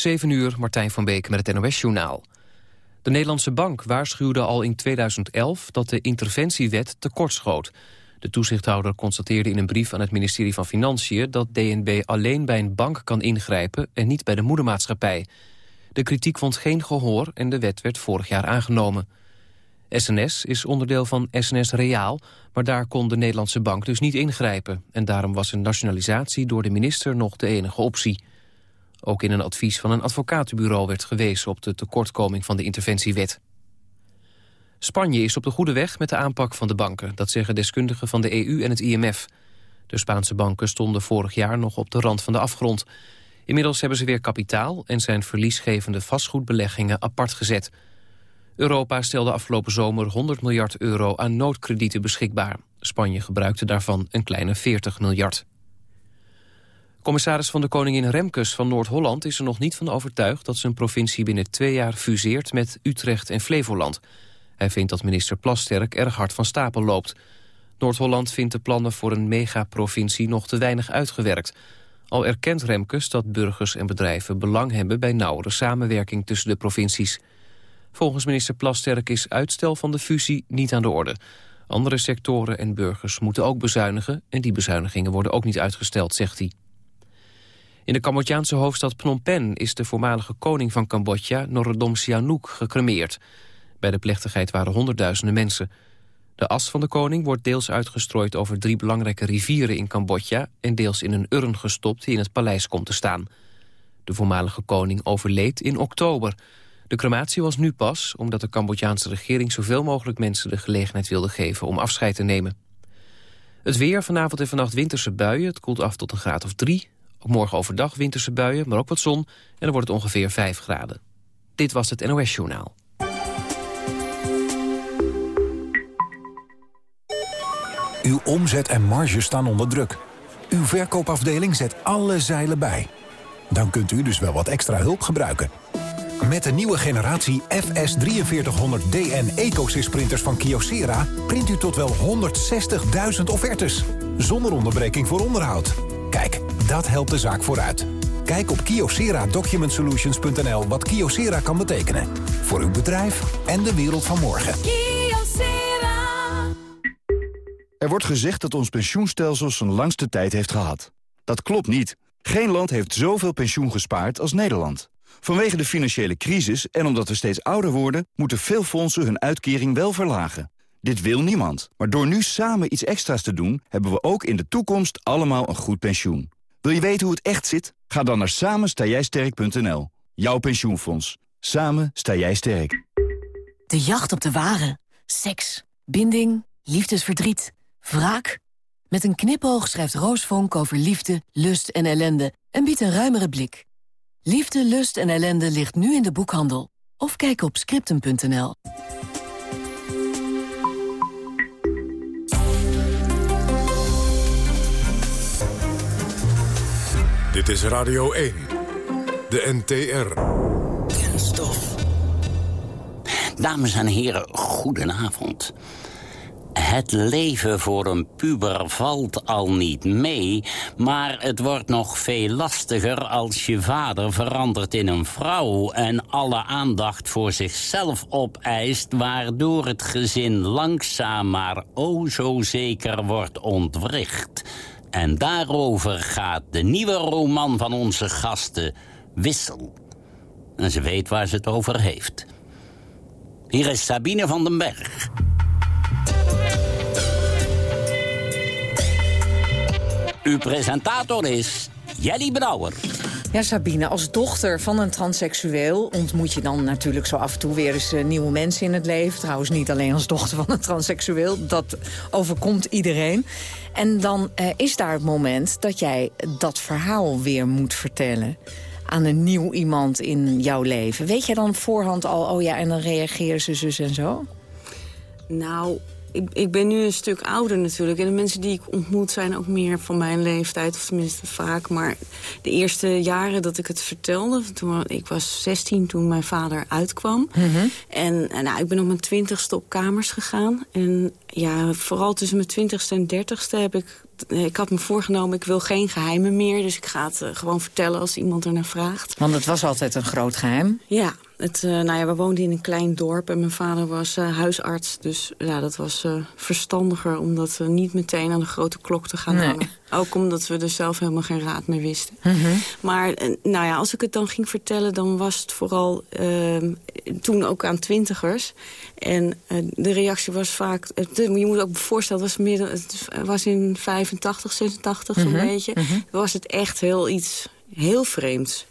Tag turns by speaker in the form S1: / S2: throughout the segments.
S1: 7 uur, Martijn van Beek met het NOS-journaal. De Nederlandse Bank waarschuwde al in 2011 dat de interventiewet tekortschoot. De toezichthouder constateerde in een brief aan het ministerie van Financiën... dat DNB alleen bij een bank kan ingrijpen en niet bij de moedermaatschappij. De kritiek vond geen gehoor en de wet werd vorig jaar aangenomen. SNS is onderdeel van SNS Reaal, maar daar kon de Nederlandse bank dus niet ingrijpen. En daarom was een nationalisatie door de minister nog de enige optie. Ook in een advies van een advocatenbureau werd gewezen op de tekortkoming van de interventiewet. Spanje is op de goede weg met de aanpak van de banken. Dat zeggen deskundigen van de EU en het IMF. De Spaanse banken stonden vorig jaar nog op de rand van de afgrond. Inmiddels hebben ze weer kapitaal en zijn verliesgevende vastgoedbeleggingen apart gezet. Europa stelde afgelopen zomer 100 miljard euro aan noodkredieten beschikbaar. Spanje gebruikte daarvan een kleine 40 miljard. Commissaris van de Koningin Remkes van Noord-Holland is er nog niet van overtuigd dat zijn provincie binnen twee jaar fuseert met Utrecht en Flevoland. Hij vindt dat minister Plasterk erg hard van stapel loopt. Noord-Holland vindt de plannen voor een megaprovincie nog te weinig uitgewerkt. Al erkent Remkes dat burgers en bedrijven belang hebben bij nauwere samenwerking tussen de provincies. Volgens minister Plasterk is uitstel van de fusie niet aan de orde. Andere sectoren en burgers moeten ook bezuinigen... en die bezuinigingen worden ook niet uitgesteld, zegt hij. In de Cambodjaanse hoofdstad Phnom Penh is de voormalige koning van Cambodja, Norodom Sihanouk, gecremeerd. Bij de plechtigheid waren honderdduizenden mensen. De as van de koning wordt deels uitgestrooid over drie belangrijke rivieren in Cambodja... en deels in een urn gestopt die in het paleis komt te staan. De voormalige koning overleed in oktober. De crematie was nu pas, omdat de Cambodjaanse regering... zoveel mogelijk mensen de gelegenheid wilde geven om afscheid te nemen. Het weer, vanavond en vannacht winterse buien. Het koelt af tot een graad of drie. Ook morgen overdag winterse buien, maar ook wat zon. En dan wordt het ongeveer 5 graden. Dit was het NOS Journaal.
S2: Uw omzet en marge staan onder druk. Uw verkoopafdeling zet alle zeilen bij. Dan kunt u dus wel wat extra hulp gebruiken. Met de nieuwe generatie FS4300DN EcoSys printers van Kyocera... print u tot wel 160.000 offertes. Zonder onderbreking voor onderhoud. Kijk, dat helpt de zaak vooruit. Kijk op kyocera-document-solutions.nl wat Kyocera kan betekenen. Voor uw bedrijf en de wereld van morgen.
S3: Kyocera.
S4: Er wordt gezegd dat ons pensioenstelsel zijn langste tijd heeft gehad. Dat klopt niet. Geen land heeft zoveel pensioen gespaard als Nederland. Vanwege de financiële crisis en omdat we steeds ouder worden... moeten veel fondsen hun uitkering wel verlagen. Dit wil niemand. Maar door nu samen iets extra's te doen... hebben we ook in de toekomst allemaal een goed pensioen. Wil je weten hoe het echt zit? Ga dan naar samenstaaijsterk.nl. Jouw pensioenfonds. Samen sta jij sterk.
S5: De jacht op de ware. Seks, binding, liefdesverdriet, wraak. Met een knipoog schrijft Roos Vonk over liefde, lust en ellende... en biedt een ruimere blik. Liefde, lust en ellende ligt nu in de boekhandel. Of kijk op scriptum.nl.
S6: Dit is Radio 1. De NTR.
S7: Kenstof. Dames en heren, goedenavond. Het leven voor een puber valt al niet mee... maar het wordt nog veel lastiger als je vader verandert in een vrouw... en alle aandacht voor zichzelf opeist... waardoor het gezin langzaam maar o zo zeker wordt ontwricht... En daarover gaat de nieuwe roman van onze gasten, Wissel. En ze weet waar ze het over heeft. Hier is Sabine van den Berg. Uw presentator is Jelly Brouwer.
S8: Ja, Sabine, als dochter van een transseksueel... ontmoet je dan natuurlijk zo af en toe weer eens eh, nieuwe mensen in het leven. Trouwens, niet alleen als dochter van een transseksueel. Dat overkomt iedereen. En dan uh, is daar het moment dat jij dat verhaal weer moet vertellen aan een nieuw iemand in jouw leven. Weet jij dan voorhand al, oh ja, en dan reageren ze zus en zo?
S9: Nou, ik, ik, ben nu een stuk ouder natuurlijk. En de mensen die ik ontmoet zijn ook meer van mijn leeftijd. Of tenminste vaak. Maar de eerste jaren dat ik het vertelde... Toen, ik was 16 toen mijn vader uitkwam. En nou, ik ben op mijn twintigste op kamers gegaan. En ja, vooral tussen mijn twintigste en dertigste heb ik ik had me voorgenomen, ik wil geen geheimen meer. Dus ik ga het uh, gewoon vertellen als iemand er naar vraagt.
S8: Want het was altijd een groot geheim.
S9: Ja, het, uh, nou ja, we woonden in een klein dorp en mijn vader was uh, huisarts. Dus ja, dat was uh, verstandiger om dat niet meteen aan de grote klok te gaan
S8: Nee.
S9: hangen. Ook omdat we er zelf helemaal geen raad meer wisten.
S8: Mhm.
S9: Maar eh, nou ja, als ik het dan ging vertellen, dan was het vooral ehm, toen ook aan twintigers. En eh, de reactie was vaak, je moet ook voorstellen, het was, dan- het was in 85, 86 zo'n
S8: Mhm,
S9: beetje.
S8: mhm.
S9: Was het echt heel iets heel vreemds.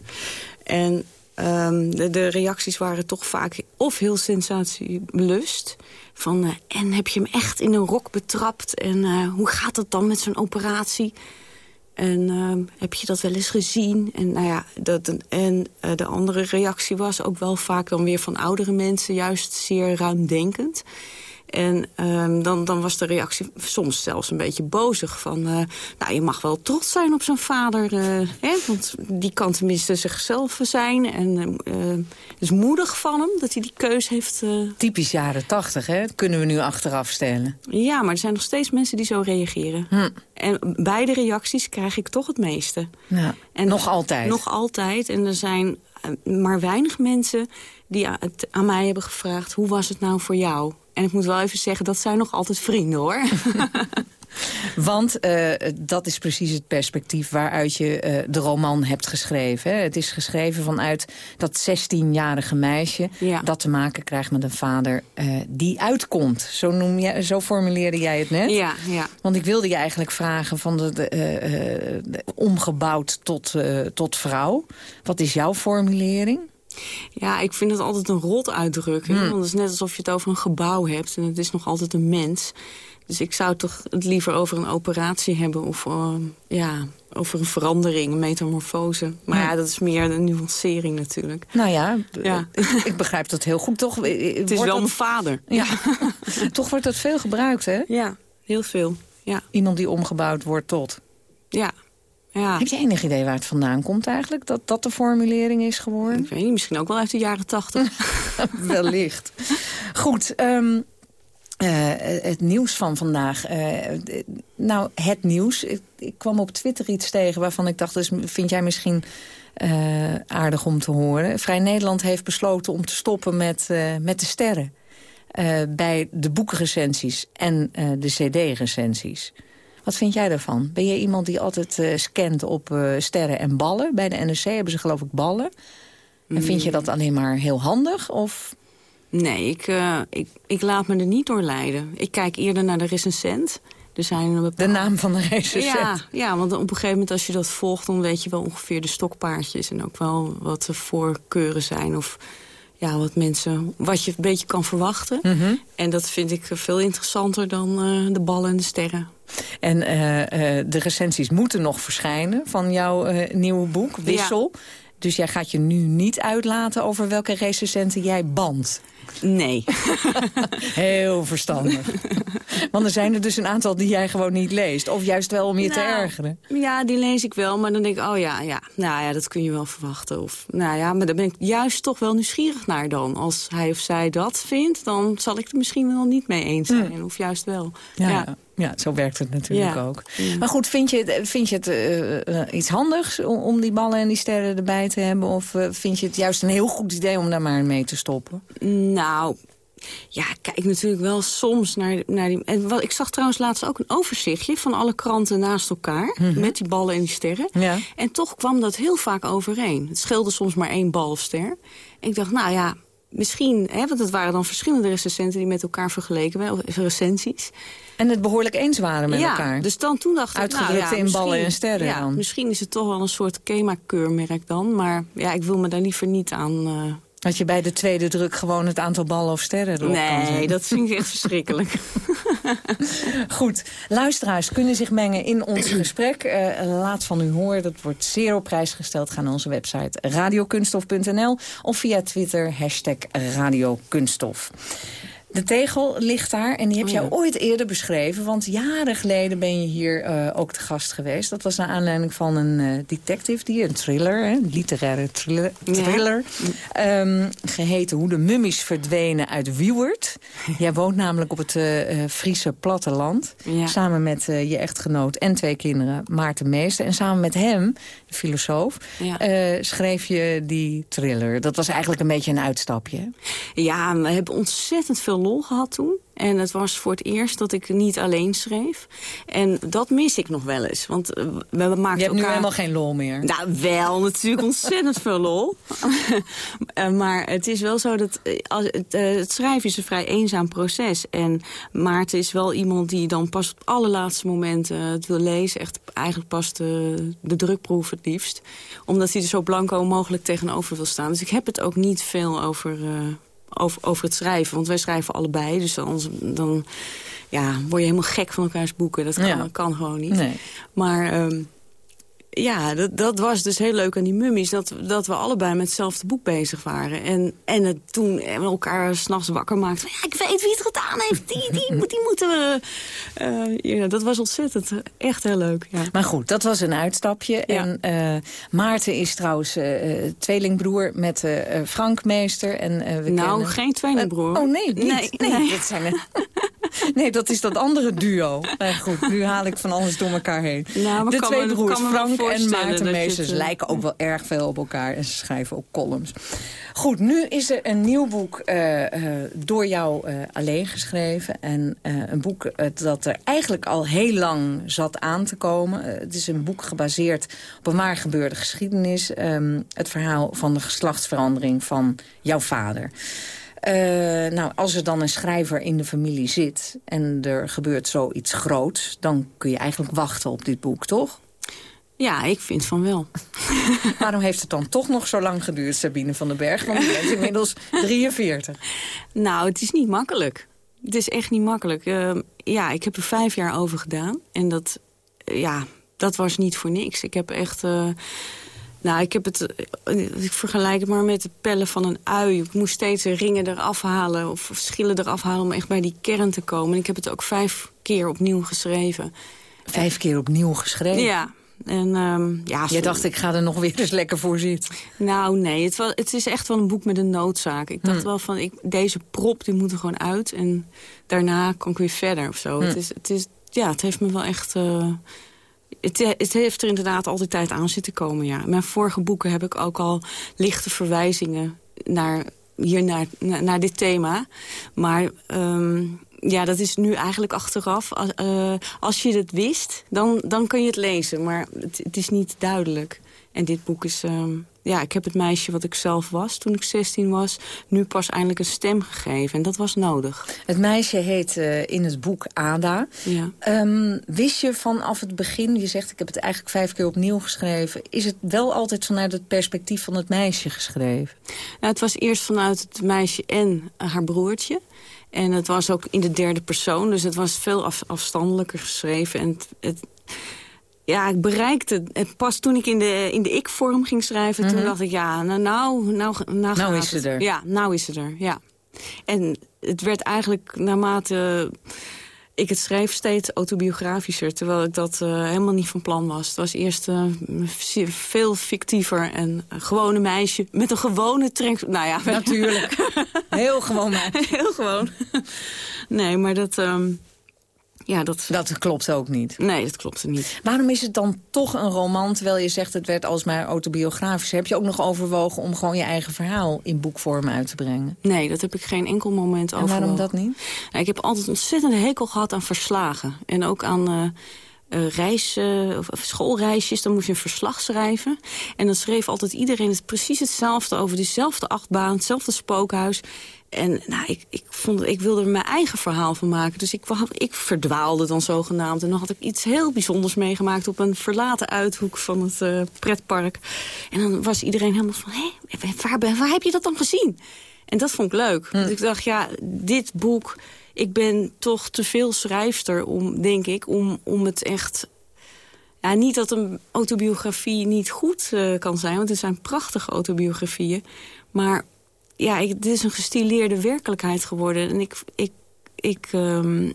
S9: En ehm, de, reacties waren toch vaak of heel sensatiebelust. Van, eh, en heb je hem echt in een rok betrapt? En eh, hoe gaat het dan met zo'n operatie? En ehm, heb je dat wel eens gezien? En, nou ja, dat, en eh, de andere reactie was ook wel vaak dan weer van oudere mensen... juist zeer ruimdenkend. En ehm, dan, dan was de reactie soms zelfs een beetje bozig. Van, eh, nou, je mag wel trots zijn op zijn vader. eh, hè, want die kan tenminste zichzelf zijn. En eh, het is moedig van hem dat hij die keus heeft...
S8: Typisch jaren tachtig, hè? Dat kunnen we nu achteraf stellen.
S9: ja, maar er zijn nog steeds mensen die zo reageren.
S8: Hm.
S9: En beide reacties krijg ik toch het meeste.
S8: Ja.
S9: En
S8: Nog altijd.
S9: Nog altijd. En er zijn maar weinig mensen die het aan mij hebben gevraagd... hoe was het nou voor jou? En ik moet wel even zeggen, dat zijn nog altijd vrienden, hoor.
S8: Want eh, dat is precies het perspectief waaruit je eh, de roman hebt geschreven. Hè? Het is geschreven vanuit dat 16-jarige meisje...
S9: Ja.
S8: dat te maken krijgt met een vader eh, die uitkomt. Zo, noem je, zo formuleerde jij het net.
S9: ja, ja.
S8: Want ik wilde je eigenlijk vragen van de, omgebouwd tot, tot vrouw. Wat is jouw formulering?
S9: Ja, ik vind het altijd een rot uitdrukking.
S8: Hmm.
S9: Want het is net alsof je het over een gebouw hebt. En het is nog altijd een mens. Dus ik zou toch het liever over een operatie hebben. Of eh, ja, over een verandering, een metamorfose. Maar
S8: Ja.
S9: ja, dat is meer een nuancering natuurlijk.
S8: Nou ja,
S9: Ja.
S8: ik, ik begrijp dat heel goed. Toch,
S9: Het is
S8: wordt
S9: wel
S8: dat-
S9: mijn vader.
S8: Ja. Toch wordt dat veel gebruikt, hè?
S9: Ja, heel veel. Ja,
S8: Iemand die omgebouwd wordt tot.
S9: ja. Ja.
S8: Heb je enig idee waar het vandaan komt eigenlijk? Dat dat de formulering is geworden?
S9: Ik weet niet, misschien ook wel uit de jaren tachtig.
S8: Wellicht. Goed, ehm, eh, het nieuws van vandaag. eh, nou, het nieuws. Ik, ik kwam op Twitter iets tegen waarvan ik dacht... Dus vind jij misschien eh, aardig om te horen. Vrij Nederland heeft besloten om te stoppen met, met de sterren. bij de boekrecensies en de cd-recensies. Wat vind jij daarvan? Ben je iemand die altijd eh, scant op eh, sterren en ballen? Bij de NRC hebben ze geloof ik ballen. En vind je dat alleen maar heel handig? Of
S9: Nee, ik, eh, ik, ik laat me er niet door leiden. Ik kijk eerder naar de recensent. Er zijn een
S8: de
S9: bepaalde...
S8: naam van de recensent?
S9: Ja, ja, want op een gegeven moment als je dat volgt... dan weet je wel ongeveer de stokpaardjes... en ook wel wat de voorkeuren zijn. Of ja, wat mensen, wat je een beetje kan verwachten.
S8: Mhm.
S9: En dat vind ik veel interessanter dan eh, de ballen en de sterren.
S8: En eh, eh, de recensies moeten nog verschijnen van jouw nieuwe boek, Wissel. Dus jij gaat je nu niet uitlaten over welke recensenten jij bandt.
S9: Nee.
S8: Heel verstandig. Want er zijn er dus een aantal die jij gewoon niet leest. Of juist wel om je te
S9: Nou,
S8: ergeren.
S9: Ja, die lees ik wel, maar dan denk ik, oh ja, ja, nou ja, dat kun je wel verwachten. Of, nou ja, maar daar ben ik juist toch wel nieuwsgierig naar dan. Als hij of zij dat vindt, dan zal ik het misschien wel niet mee eens zijn. Of juist wel.
S8: Ja,
S9: ja.
S8: Ja. zo werkt het natuurlijk
S9: Ja.
S8: ook.
S9: Ja.
S8: Maar goed, vind je, het- vind je het eh, eh, iets handigs om, die ballen en die sterren erbij te hebben? Of eh, vind je het juist een heel goed idee om daar maar mee te stoppen?
S9: Nou, ja, ik kijk natuurlijk wel soms naar, naar die... En wat, ik zag trouwens laatst ook een overzichtje van alle kranten naast elkaar. Met die ballen en die sterren.
S8: Ja.
S9: En toch kwam dat heel vaak overeen. Het scheelde soms maar één bal of ster. En ik dacht, nou ja, misschien... Hè, want het waren dan verschillende recensenten die met elkaar vergeleken werden. Of recensies.
S8: En het behoorlijk eens waren met
S9: ja,
S8: elkaar.
S9: dus dan toen dacht ik...
S8: Uitgedrukt
S9: nou, ja,
S8: in ballen en sterren
S9: ja,
S8: dan.
S9: Misschien is het toch wel een soort KEMA-keurmerk dan. Maar ja, ik wil me daar liever niet aan... eh,
S8: Dat je bij de tweede druk gewoon het aantal ballen of sterren erop kan
S9: Nee,
S8: zetten.
S9: dat vind ik echt verschrikkelijk.
S8: Goed, luisteraars kunnen zich mengen in ons gesprek. Eh, laat van u horen, dat wordt zeer op prijs gesteld. Ga naar onze website radiokunstof.nl of via Twitter hashtag radiokunststof. De tegel ligt daar en die heb
S9: Oh,
S8: jij
S9: ja.
S8: ooit eerder beschreven. Want jaren geleden ben je hier eh, ook te gast geweest. Dat was naar aanleiding van een eh, detective die een thriller, hè, een literaire thriller,
S9: Ja.
S8: thriller ehm, geheten Hoe de mummies verdwenen uit Wiewert. Jij woont namelijk op het eh, Friese platteland.
S9: Ja.
S8: Samen met je echtgenoot en twee kinderen, Maarten Meester. En samen met hem, filosoof,
S9: Ja.
S8: eh, schreef je die thriller. Dat was eigenlijk een beetje een uitstapje.
S9: Ja, we hebben ontzettend veel lol gehad toen. En het was voor het eerst dat ik niet alleen schreef. En dat mis ik nog wel eens. Want eh, we maakten
S8: Je hebt
S9: elkaar...
S8: nu helemaal geen lol meer.
S9: Nou, wel natuurlijk ontzettend veel lol. Eh, maar het is wel zo dat eh, als, het, het schrijven is een vrij eenzaam proces. En Maarten is wel iemand die dan pas op het allerlaatste moment eh, het wil lezen. Echt eigenlijk pas de, de drukproef het liefst. Omdat hij er zo blanco mogelijk tegenover wil staan. Dus ik heb het ook niet veel over, over, over het schrijven. Want wij schrijven allebei. Dus dan, dan ja, word je helemaal gek van elkaars boeken. Dat kan,
S8: Ja.
S9: kan gewoon niet.
S8: Nee.
S9: Maar ehm, ja, dat, dat was dus heel leuk aan die mummies. Dat, dat we allebei met hetzelfde boek bezig waren. En, en het toen we elkaar s'nachts wakker maakten. van, Ja, ik weet wie het gedaan heeft. Die, die, die moeten we... eh, ja, dat was ontzettend echt heel leuk. Ja.
S8: Maar goed, dat was een uitstapje.
S9: Ja.
S8: En eh, Maarten is trouwens eh, tweelingbroer met Frank Meester. En, we
S9: nou,
S8: kennen-
S9: geen tweelingbroer.
S8: Oh nee, niet.
S9: Nee,
S8: Nee,
S9: nee.
S8: Dat zijn nee, dat is dat andere duo. Goed, nu haal ik van alles door elkaar heen.
S9: Nou, maar
S8: de twee broers, Frank en Maarten Meesters,
S9: het, eh,
S8: lijken ook wel erg veel op elkaar. En ze schrijven ook columns. Goed, nu is er een nieuw boek eh, eh, door jou alleen geschreven. En een boek dat er eigenlijk al heel lang zat aan te komen. Het is een boek gebaseerd op een waar gebeurde geschiedenis. Ehm, het verhaal van de geslachtsverandering van jouw vader. Nou, als er dan een schrijver in de familie zit en er gebeurt zoiets groots... dan kun je eigenlijk wachten op dit boek, toch?
S9: Ja, ik vind van wel.
S8: Waarom heeft het dan toch nog zo lang geduurd, Sabine van den Berg? Want je bent inmiddels 43.
S9: Nou, het is niet makkelijk. Het is echt niet makkelijk. Eh, ja, ik heb er vijf jaar over gedaan. En dat, eh, ja, dat was niet voor niks. Ik heb echt... eh, nou, ik heb het... eh, ik vergelijk het maar met het pellen van een ui. Ik moest steeds de ringen eraf halen of schillen eraf halen... om echt bij die kern te komen. En ik heb het ook vijf keer opnieuw geschreven.
S8: Vijf keer opnieuw geschreven.
S9: Ja. En, ehm, ja,
S8: Jij dacht, ik ga er nog weer eens lekker voor zitten.
S9: Nou, nee, het, was, het is echt wel een boek met een noodzaak. Ik dacht wel van, ik, deze prop die moet er gewoon uit. En daarna kan ik weer verder of zo. Het, is, het, is, ja, het heeft me wel echt... eh, het, het heeft er inderdaad altijd tijd aan zitten komen, ja. Mijn vorige boeken heb ik ook al lichte verwijzingen naar, hier naar, naar, naar dit thema. Maar ehm, ja, dat is nu eigenlijk achteraf. Als, eh, als je het wist, dan, dan kun je het lezen. Maar het, het is niet duidelijk. En dit boek is... ehm, ja, ik heb het meisje wat ik zelf was toen ik 16 was... nu pas eindelijk een stem gegeven. En dat was nodig.
S8: Het meisje heet eh, in het boek Ada.
S9: Ja.
S8: Ehm, wist je vanaf het begin, je zegt ik heb het eigenlijk vijf keer opnieuw geschreven... is het wel altijd vanuit het perspectief van het meisje geschreven?
S9: Nou, het was eerst vanuit het meisje en haar broertje. En het was ook in de derde persoon, dus het was veel af- afstandelijker geschreven. En het, het- ja, ik bereikte het pas toen ik in de, in de ik-vorm ging schrijven. Toen dacht ik, ja, nou, nou, nou, nou,
S8: is ze
S9: het.
S8: er.
S9: Ja, nou is ze er, ja. En het werd eigenlijk naarmate ik het schreef steeds autobiografischer... terwijl ik dat eh, helemaal niet van plan was. Het was eerst eh, veel fictiever en een gewone meisje... met een gewone trek... Nou ja,
S8: Natuurlijk. Heel gewoon maar.
S9: heel gewoon. Nee, maar dat... ehm, ja, dat...
S8: Dat klopt ook niet.
S9: Nee, dat klopte niet.
S8: Waarom is het dan toch een roman, terwijl je zegt het werd alsmaar autobiografisch? Heb je ook nog overwogen om gewoon je eigen verhaal in boekvorm uit te brengen?
S9: Nee, dat heb ik geen enkel moment
S8: En
S9: over.
S8: waarom dat niet?
S9: Nou, ik heb altijd ontzettend hekel gehad aan verslagen. En ook aan eh eh, reis, eh, of of schoolreisjes. Dan moest je een verslag schrijven. En dan schreef altijd iedereen het precies hetzelfde over dezelfde achtbaan, hetzelfde spookhuis. En nou, ik, ik, vond, ik wilde er mijn eigen verhaal van maken. Dus ik, ik verdwaalde dan zogenaamd. En dan had ik iets heel bijzonders meegemaakt... op een verlaten uithoek van het eh, pretpark. En dan was iedereen helemaal van... hé, waar, waar heb je dat dan gezien? En dat vond ik leuk. Dus ik dacht, ja, dit boek... Ik ben toch te veel schrijfster, om, denk ik, om, om het echt... Ja, niet dat een autobiografie niet goed eh, kan zijn, want het zijn prachtige autobiografieën. Maar ja, ik, dit is een gestileerde werkelijkheid geworden. En ik, ik, ik, ehm,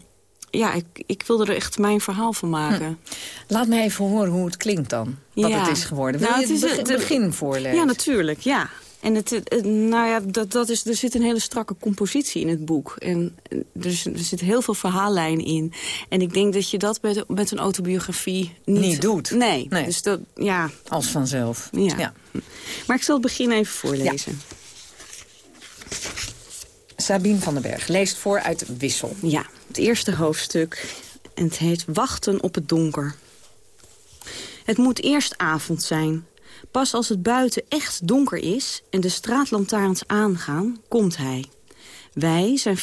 S9: ja, ik, ik wilde er echt mijn verhaal van maken. Hm.
S8: Laat me even horen hoe het klinkt dan. Wat het is geworden. Wil nou, het, is het begin voorlezen?
S9: Ja, natuurlijk, ja. En het, nou ja, dat, dat is, er zit een hele strakke compositie in het boek. En er, er zit heel veel verhaallijn in. En ik denk dat je dat met, met een autobiografie niet,
S8: niet doet.
S9: Nee, nee, Dus dat, ja.
S8: Als vanzelf.
S9: Ja. Maar ik zal het begin even voorlezen.
S8: Sabine van den Berg leest voor uit Wissel.
S9: Ja, het eerste hoofdstuk. En het heet Wachten op het donker. Het moet eerst avond zijn. Pas als het buiten echt donker is en de straatlantaarns aangaan, komt hij. Wij, zijn,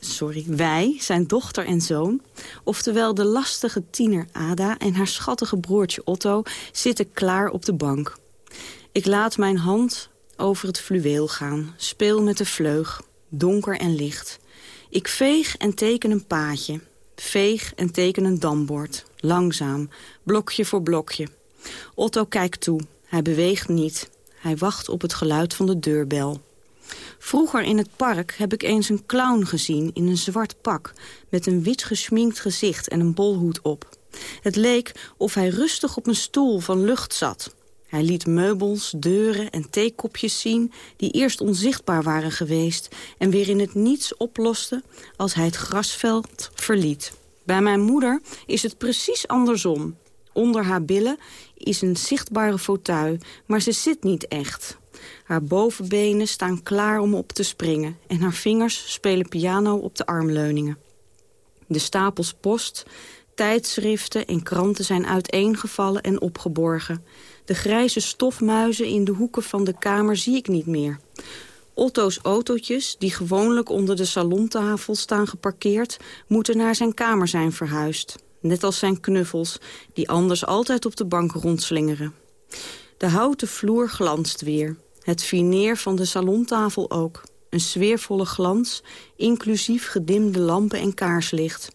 S9: sorry, wij, zijn dochter en zoon, oftewel de lastige tiener Ada en haar schattige broertje Otto, zitten klaar op de bank. Ik laat mijn hand over het fluweel gaan, speel met de vleug, donker en licht. Ik veeg en teken een paadje, veeg en teken een dambord, langzaam, blokje voor blokje. Otto kijkt toe, hij beweegt niet. Hij wacht op het geluid van de deurbel. Vroeger in het park heb ik eens een clown gezien in een zwart pak... met een wit geschminkt gezicht en een bolhoed op. Het leek of hij rustig op een stoel van lucht zat. Hij liet meubels, deuren en theekopjes zien... die eerst onzichtbaar waren geweest... en weer in het niets oplosten als hij het grasveld verliet. Bij mijn moeder is het precies andersom. Onder haar billen is een zichtbare fauteuil, maar ze zit niet echt. Haar bovenbenen staan klaar om op te springen... en haar vingers spelen piano op de armleuningen. De stapels post, tijdschriften en kranten zijn uiteengevallen en opgeborgen. De grijze stofmuizen in de hoeken van de kamer zie ik niet meer. Otto's autootjes, die gewoonlijk onder de salontafel staan geparkeerd... moeten naar zijn kamer zijn verhuisd net als zijn knuffels... die anders altijd op de bank rondslingeren. De houten vloer glanst weer. Het fineer van de salontafel ook. Een sfeervolle glans, inclusief gedimde lampen en kaarslicht.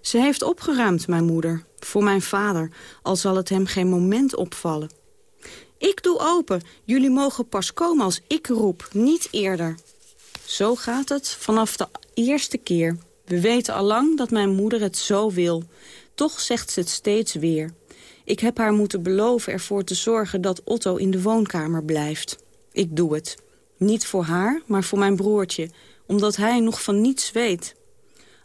S9: Ze heeft opgeruimd, mijn moeder, voor mijn vader... al zal het hem geen moment opvallen. Ik doe open. Jullie mogen pas komen als ik roep, niet eerder. Zo gaat het vanaf de eerste keer. We weten allang dat mijn moeder het zo wil. Toch zegt ze het steeds weer. Ik heb haar moeten beloven ervoor te zorgen dat Otto in de woonkamer blijft. Ik doe het. Niet voor haar, maar voor mijn broertje. Omdat hij nog van niets weet.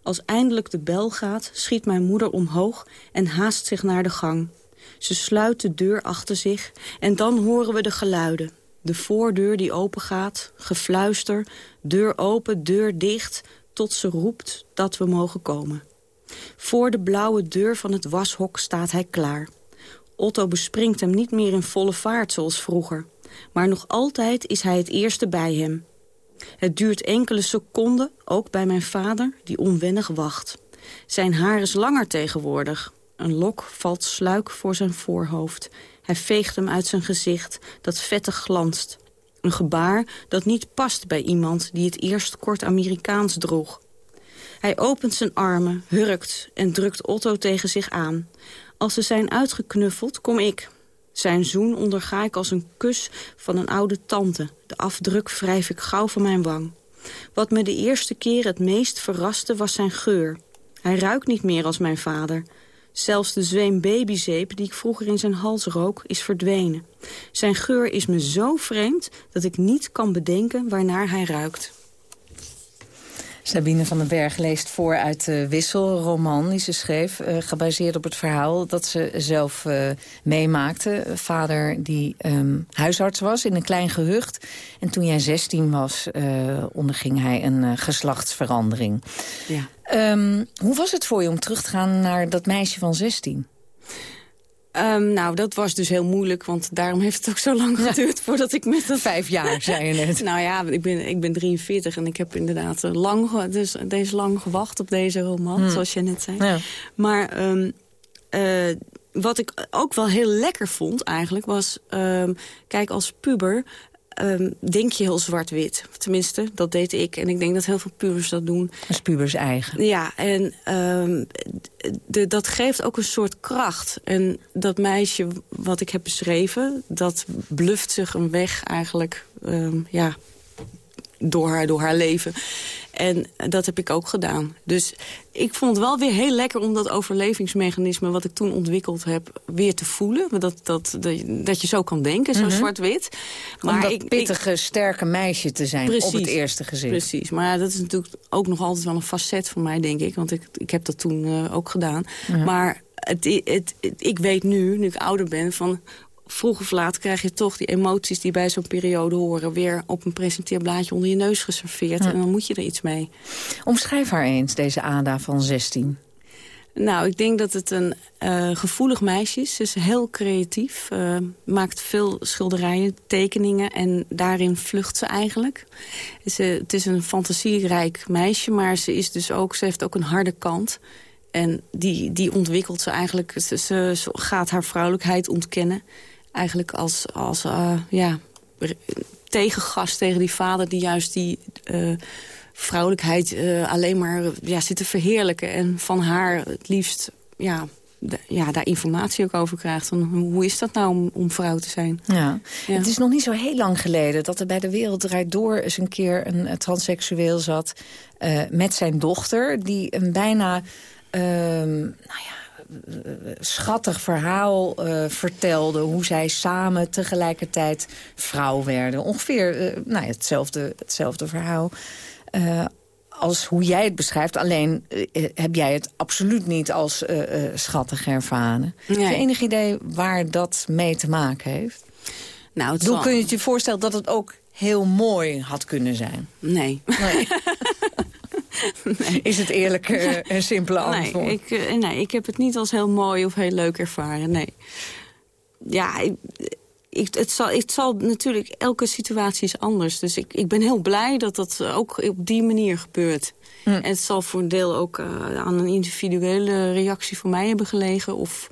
S9: Als eindelijk de bel gaat, schiet mijn moeder omhoog en haast zich naar de gang. Ze sluit de deur achter zich en dan horen we de geluiden. De voordeur die opengaat, gefluister, deur open, deur dicht... tot ze roept dat we mogen komen. Voor de blauwe deur van het washok staat hij klaar. Otto bespringt hem niet meer in volle vaart zoals vroeger. Maar nog altijd is hij het eerste bij hem. Het duurt enkele seconden, ook bij mijn vader, die onwennig wacht. Zijn haar is langer tegenwoordig. Een lok valt sluik voor zijn voorhoofd. Hij veegt hem uit zijn gezicht, dat vettig glanst. Een gebaar dat niet past bij iemand die het eerst kort Amerikaans droeg. Hij opent zijn armen, hurkt en drukt Otto tegen zich aan. Als ze zijn uitgeknuffeld, kom ik. Zijn zoen onderga ik als een kus van een oude tante. De afdruk wrijf ik gauw van mijn wang. Wat me de eerste keer het meest verraste was zijn geur. Hij ruikt niet meer als mijn vader. Zelfs de zweem babyzeep die ik vroeger in zijn hals rook, is verdwenen. Zijn geur is me zo vreemd dat ik niet kan bedenken waarnaar hij ruikt.
S8: Sabine van den Berg leest voor uit de Wisselroman die ze schreef... Uh, gebaseerd op het verhaal dat ze zelf uh, meemaakte. Vader die um, huisarts was in een klein gehucht. En toen jij 16 was, uh, onderging hij een geslachtsverandering. Ja. Um, hoe was het voor je om terug te gaan naar dat meisje van 16?
S9: Um, nou, dat was dus heel moeilijk, want daarom heeft het ook zo lang geduurd voordat ik met dat...
S8: Vijf jaar, zei je net.
S9: nou ja, ik ben, ik ben 43 en ik heb inderdaad lang, dus deze lang gewacht op deze roman, hmm. zoals je net zei. Ja. Maar um, uh, wat ik ook wel heel lekker vond eigenlijk was... Um, kijk, als puber um, denk je heel zwart-wit. Tenminste, dat deed ik. En ik denk dat heel veel pubers dat doen.
S8: Dat is pubers eigen.
S9: Ja, en um, de, dat geeft ook een soort kracht. En dat meisje wat ik heb beschreven... dat bluft zich een weg eigenlijk... Um, ja, door haar, door haar leven. En dat heb ik ook gedaan. Dus ik vond het wel weer heel lekker om dat overlevingsmechanisme... wat ik toen ontwikkeld heb, weer te voelen. Dat, dat, dat, dat je zo kan denken, zo
S8: Mhm.
S9: zwart-wit.
S8: Maar dat
S9: ik,
S8: pittige, sterke meisje te zijn op het eerste gezicht.
S9: Precies, maar dat is natuurlijk ook nog altijd wel een facet van mij, denk ik. Want ik, ik heb dat toen eh, ook gedaan.
S8: Ja.
S9: Maar het, het, het- ik weet nu, nu ik ouder ben, van vroeg of laat krijg je toch die emoties die bij zo'n periode horen... weer op een presenteerblaadje onder je neus geserveerd.
S8: Ja.
S9: En dan moet je er iets mee.
S8: Omschrijf haar eens, deze Ada van 16.
S9: Nou, ik denk dat het een eh, gevoelig meisje is. Ze is heel creatief, eh, maakt veel schilderijen, tekeningen... en daarin vlucht ze eigenlijk. Ze, het is een fantasierijk meisje, maar ze, is dus ook, ze heeft ook een harde kant. En die, die ontwikkelt ze eigenlijk. Ze, ze, ze gaat haar vrouwelijkheid ontkennen. Eigenlijk als, als eh, ja, tegengas tegen die vader... die juist die eh, vrouwelijkheid eh, alleen maar ja, zit te verheerlijken... en van haar het liefst ja, ja, daar informatie ook over krijgt. Van, hoe is dat nou om, om vrouw te zijn?
S8: Ja.
S9: Ja.
S8: Het is nog niet zo heel lang geleden dat er bij de Wereld Draait Door... eens een keer een, transseksueel zat met zijn dochter... die een bijna ehm, nou ja, schattig verhaal eh, vertelde... hoe zij samen tegelijkertijd vrouw werden. Ongeveer eh, nou hetzelfde, hetzelfde verhaal... Eh, als hoe jij het beschrijft. Alleen heb jij het absoluut niet als schattig ervaren. Heb je enig idee waar dat mee te maken heeft?
S9: Nou, het zal-
S8: kun je het je voorstellen dat het ook heel mooi had kunnen zijn?
S9: Nee.
S8: Nee. Is het eerlijk eh, en simpele antwoord?
S9: Nee ik, eh, nee, ik heb het niet als heel mooi of heel leuk ervaren, nee. Ja, ik, ik, het, zal, het zal natuurlijk... Elke situatie is anders. Dus ik, ik ben heel blij dat dat ook op die manier gebeurt.
S8: Hm.
S9: En het zal voor een deel ook eh, aan een individuele reactie van mij hebben gelegen... of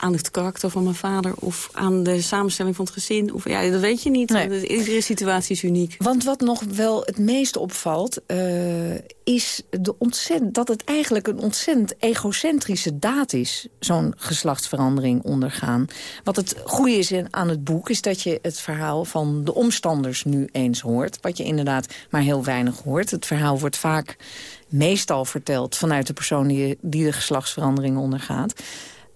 S9: aan het karakter van mijn vader... of aan de samenstelling van het gezin. Of, ja, dat weet je niet.
S8: Nee.
S9: Iedere situatie is uniek.
S8: Want wat nog wel het meest opvalt... eh, is de ontzettend, dat het eigenlijk een ontzettend egocentrische daad is... zo'n geslachtsverandering ondergaan. Wat het goede is aan het boek... is dat je het verhaal van de omstanders nu eens hoort. Wat je inderdaad maar heel weinig hoort. Het verhaal wordt vaak meestal verteld... vanuit de persoon die, die de geslachtsverandering ondergaat.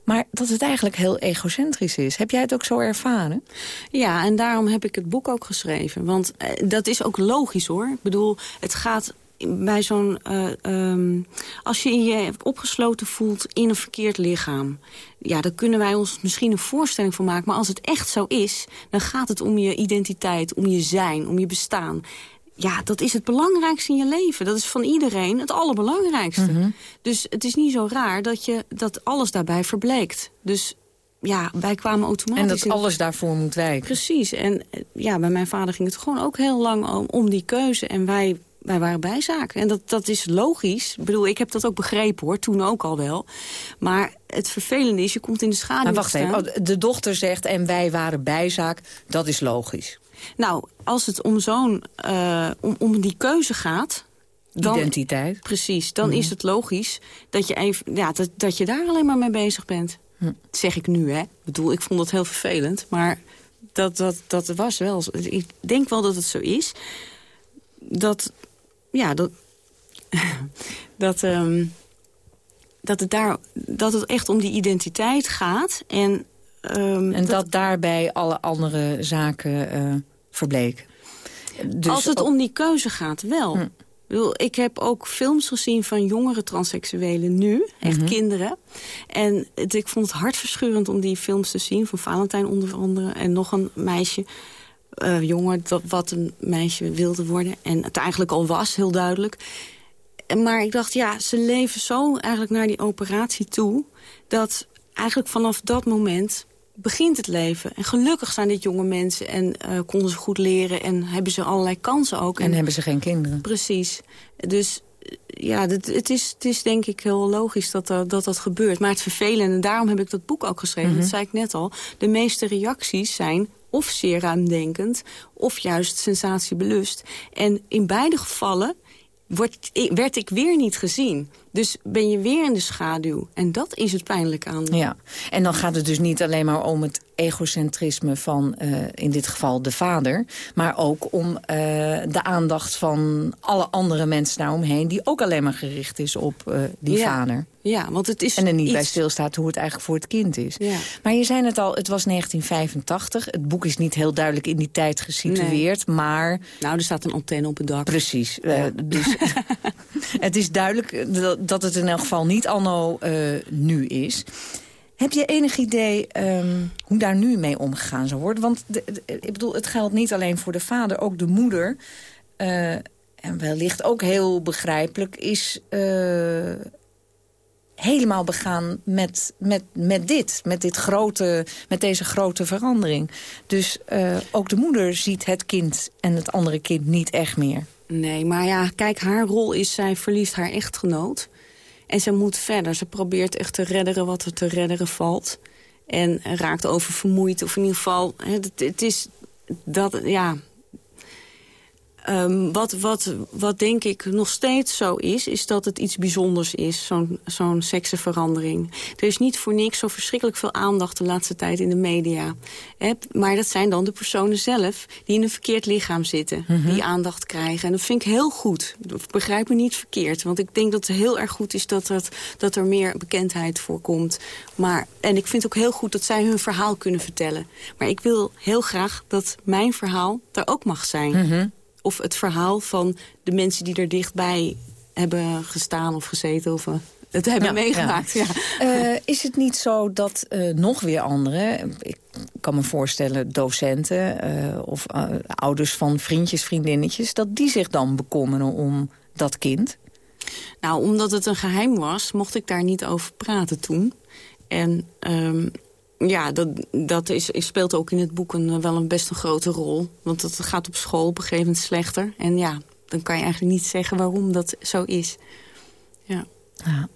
S8: Maar dat het eigenlijk heel egocentrisch is. Heb jij het ook zo ervaren?
S9: Ja, en daarom heb ik het boek ook geschreven. Want eh, dat is ook logisch hoor. Ik bedoel, het gaat bij zo'n... eh, ehm, als je je opgesloten voelt in een verkeerd lichaam... ja, daar kunnen wij ons misschien een voorstelling van maken. Maar als het echt zo is, dan gaat het om je identiteit, om je zijn, om je bestaan. Ja, dat is het belangrijkste in je leven. Dat is van iedereen het allerbelangrijkste. Dus het is niet zo raar dat, je, dat alles daarbij verbleekt. Dus ja, wij kwamen automatisch...
S8: En dat alles daarvoor moet wijken.
S9: Precies. En eh, ja, bij mijn vader ging het gewoon ook heel lang om, om die keuze. En wij, wij waren bijzaken. En dat, dat is logisch. Ik bedoel, ik heb dat ook begrepen hoor, toen ook al wel. Maar het vervelende is, je komt in de schaduw
S8: Maar wacht even, oh, de dochter zegt en wij waren bijzaak, dat is logisch.
S9: Nou, als het om zo'n, eh, om, om die keuze gaat... Dan,
S8: Identiteit.
S9: Precies, dan
S8: Mhm.
S9: is het logisch dat je, even, ja, dat, dat je daar alleen maar mee bezig bent.
S8: Hm.
S9: Dat zeg ik nu, hè. Ik bedoel, ik vond dat heel vervelend, maar dat, dat, dat was wel... Ik denk wel dat het zo is. Dat, ja, dat... dat, ehm, dat, het daar, dat het echt om die identiteit gaat. En, ehm,
S8: En dat, daarbij alle andere zaken eh verbleken. Dus
S9: Als het
S8: ook-
S9: om die keuze gaat, wel.
S8: Hm.
S9: Ik heb ook films gezien van jongere transseksuelen nu. Echt
S8: Mhm.
S9: kinderen. En het, ik vond het hartverscheurend om die films te zien. Van Valentijn onder andere. En nog een meisje, eh jongen, dat, wat een meisje wilde worden. En het eigenlijk al was, heel duidelijk. Maar ik dacht, ja, ze leven zo eigenlijk naar die operatie toe... dat eigenlijk vanaf dat moment begint het leven. En gelukkig zijn dit jonge mensen en eh, konden ze goed leren... en hebben ze allerlei kansen ook.
S8: En hebben ze geen kinderen.
S9: Precies. Dus eh, ja, het, het, is, het is denk ik heel logisch dat, dat dat, dat gebeurt. Maar het vervelende, en daarom heb ik dat boek ook geschreven...
S8: Mhm.
S9: dat zei ik net al, de meeste reacties zijn of zeer ruimdenkend... of juist sensatiebelust. En in beide gevallen wordt, werd ik weer niet gezien. Dus ben je weer in de schaduw. En dat is het pijnlijk aan.
S8: Ja, en dan gaat het dus niet alleen maar om het egocentrisme van uh, in dit geval de vader... maar ook om uh, de aandacht van alle andere mensen daaromheen... die ook alleen maar gericht is op uh, die
S9: ja.
S8: vader.
S9: Ja, want het is
S8: En er niet
S9: iets...
S8: bij stilstaat hoe het eigenlijk voor het kind is.
S9: Ja.
S8: Maar je zei het al, het was 1985. Het boek is niet heel duidelijk in die tijd gesitueerd, maar...
S9: Nou, er staat een antenne op het dak.
S8: Precies. Dus het is duidelijk dat, het in elk geval niet anno nu is. Heb je enig idee um, hoe daar nu mee omgegaan zou worden? Want ik bedoel, het geldt niet alleen voor de vader, ook de moeder... Uh, en wellicht ook heel begrijpelijk, is uh, helemaal begaan met, met, met dit. Met, dit grote, met deze grote verandering. Dus uh, ook de moeder ziet het kind en het andere kind niet echt meer.
S9: Nee, maar ja, kijk, haar rol is, zij verliest haar echtgenoot. En ze moet verder. Ze probeert echt te redderen wat er te redderen valt. En raakt oververmoeid. Of in ieder geval, het, het is dat, ja... Um, wat, wat, wat denk ik nog steeds zo is, is dat het iets bijzonders is, zo'n zo'n seksenverandering. Er is niet voor niks zo verschrikkelijk veel aandacht de laatste tijd in de media. Maar dat zijn dan de personen zelf die in een verkeerd lichaam zitten, mm -hmm. die aandacht krijgen. En dat vind ik heel goed. Begrijp me niet verkeerd, want ik denk dat het heel erg goed is dat, dat, dat er meer bekendheid voorkomt. Maar, en ik vind ook heel goed dat zij hun verhaal kunnen vertellen. Maar ik wil heel graag dat mijn verhaal daar ook mag zijn.
S8: Mhm.
S9: Mm -hmm of het verhaal van de mensen die er dichtbij hebben gestaan of gezeten... of uh, het hebben ja, meegemaakt. Ja.
S8: Ja. Uh, is het niet zo dat uh, nog weer anderen... ik kan me voorstellen docenten of ouders van vriendjes, vriendinnetjes... dat die zich dan bekommeren om dat kind?
S9: Nou, omdat het een geheim was, mocht ik daar niet over praten toen. En... Um, ja, dat, dat is, speelt ook in het boek een, wel een best een grote rol. Want dat gaat op school op een gegeven moment slechter. En ja, dan kan je eigenlijk niet zeggen waarom dat zo is. Ja.
S8: ja.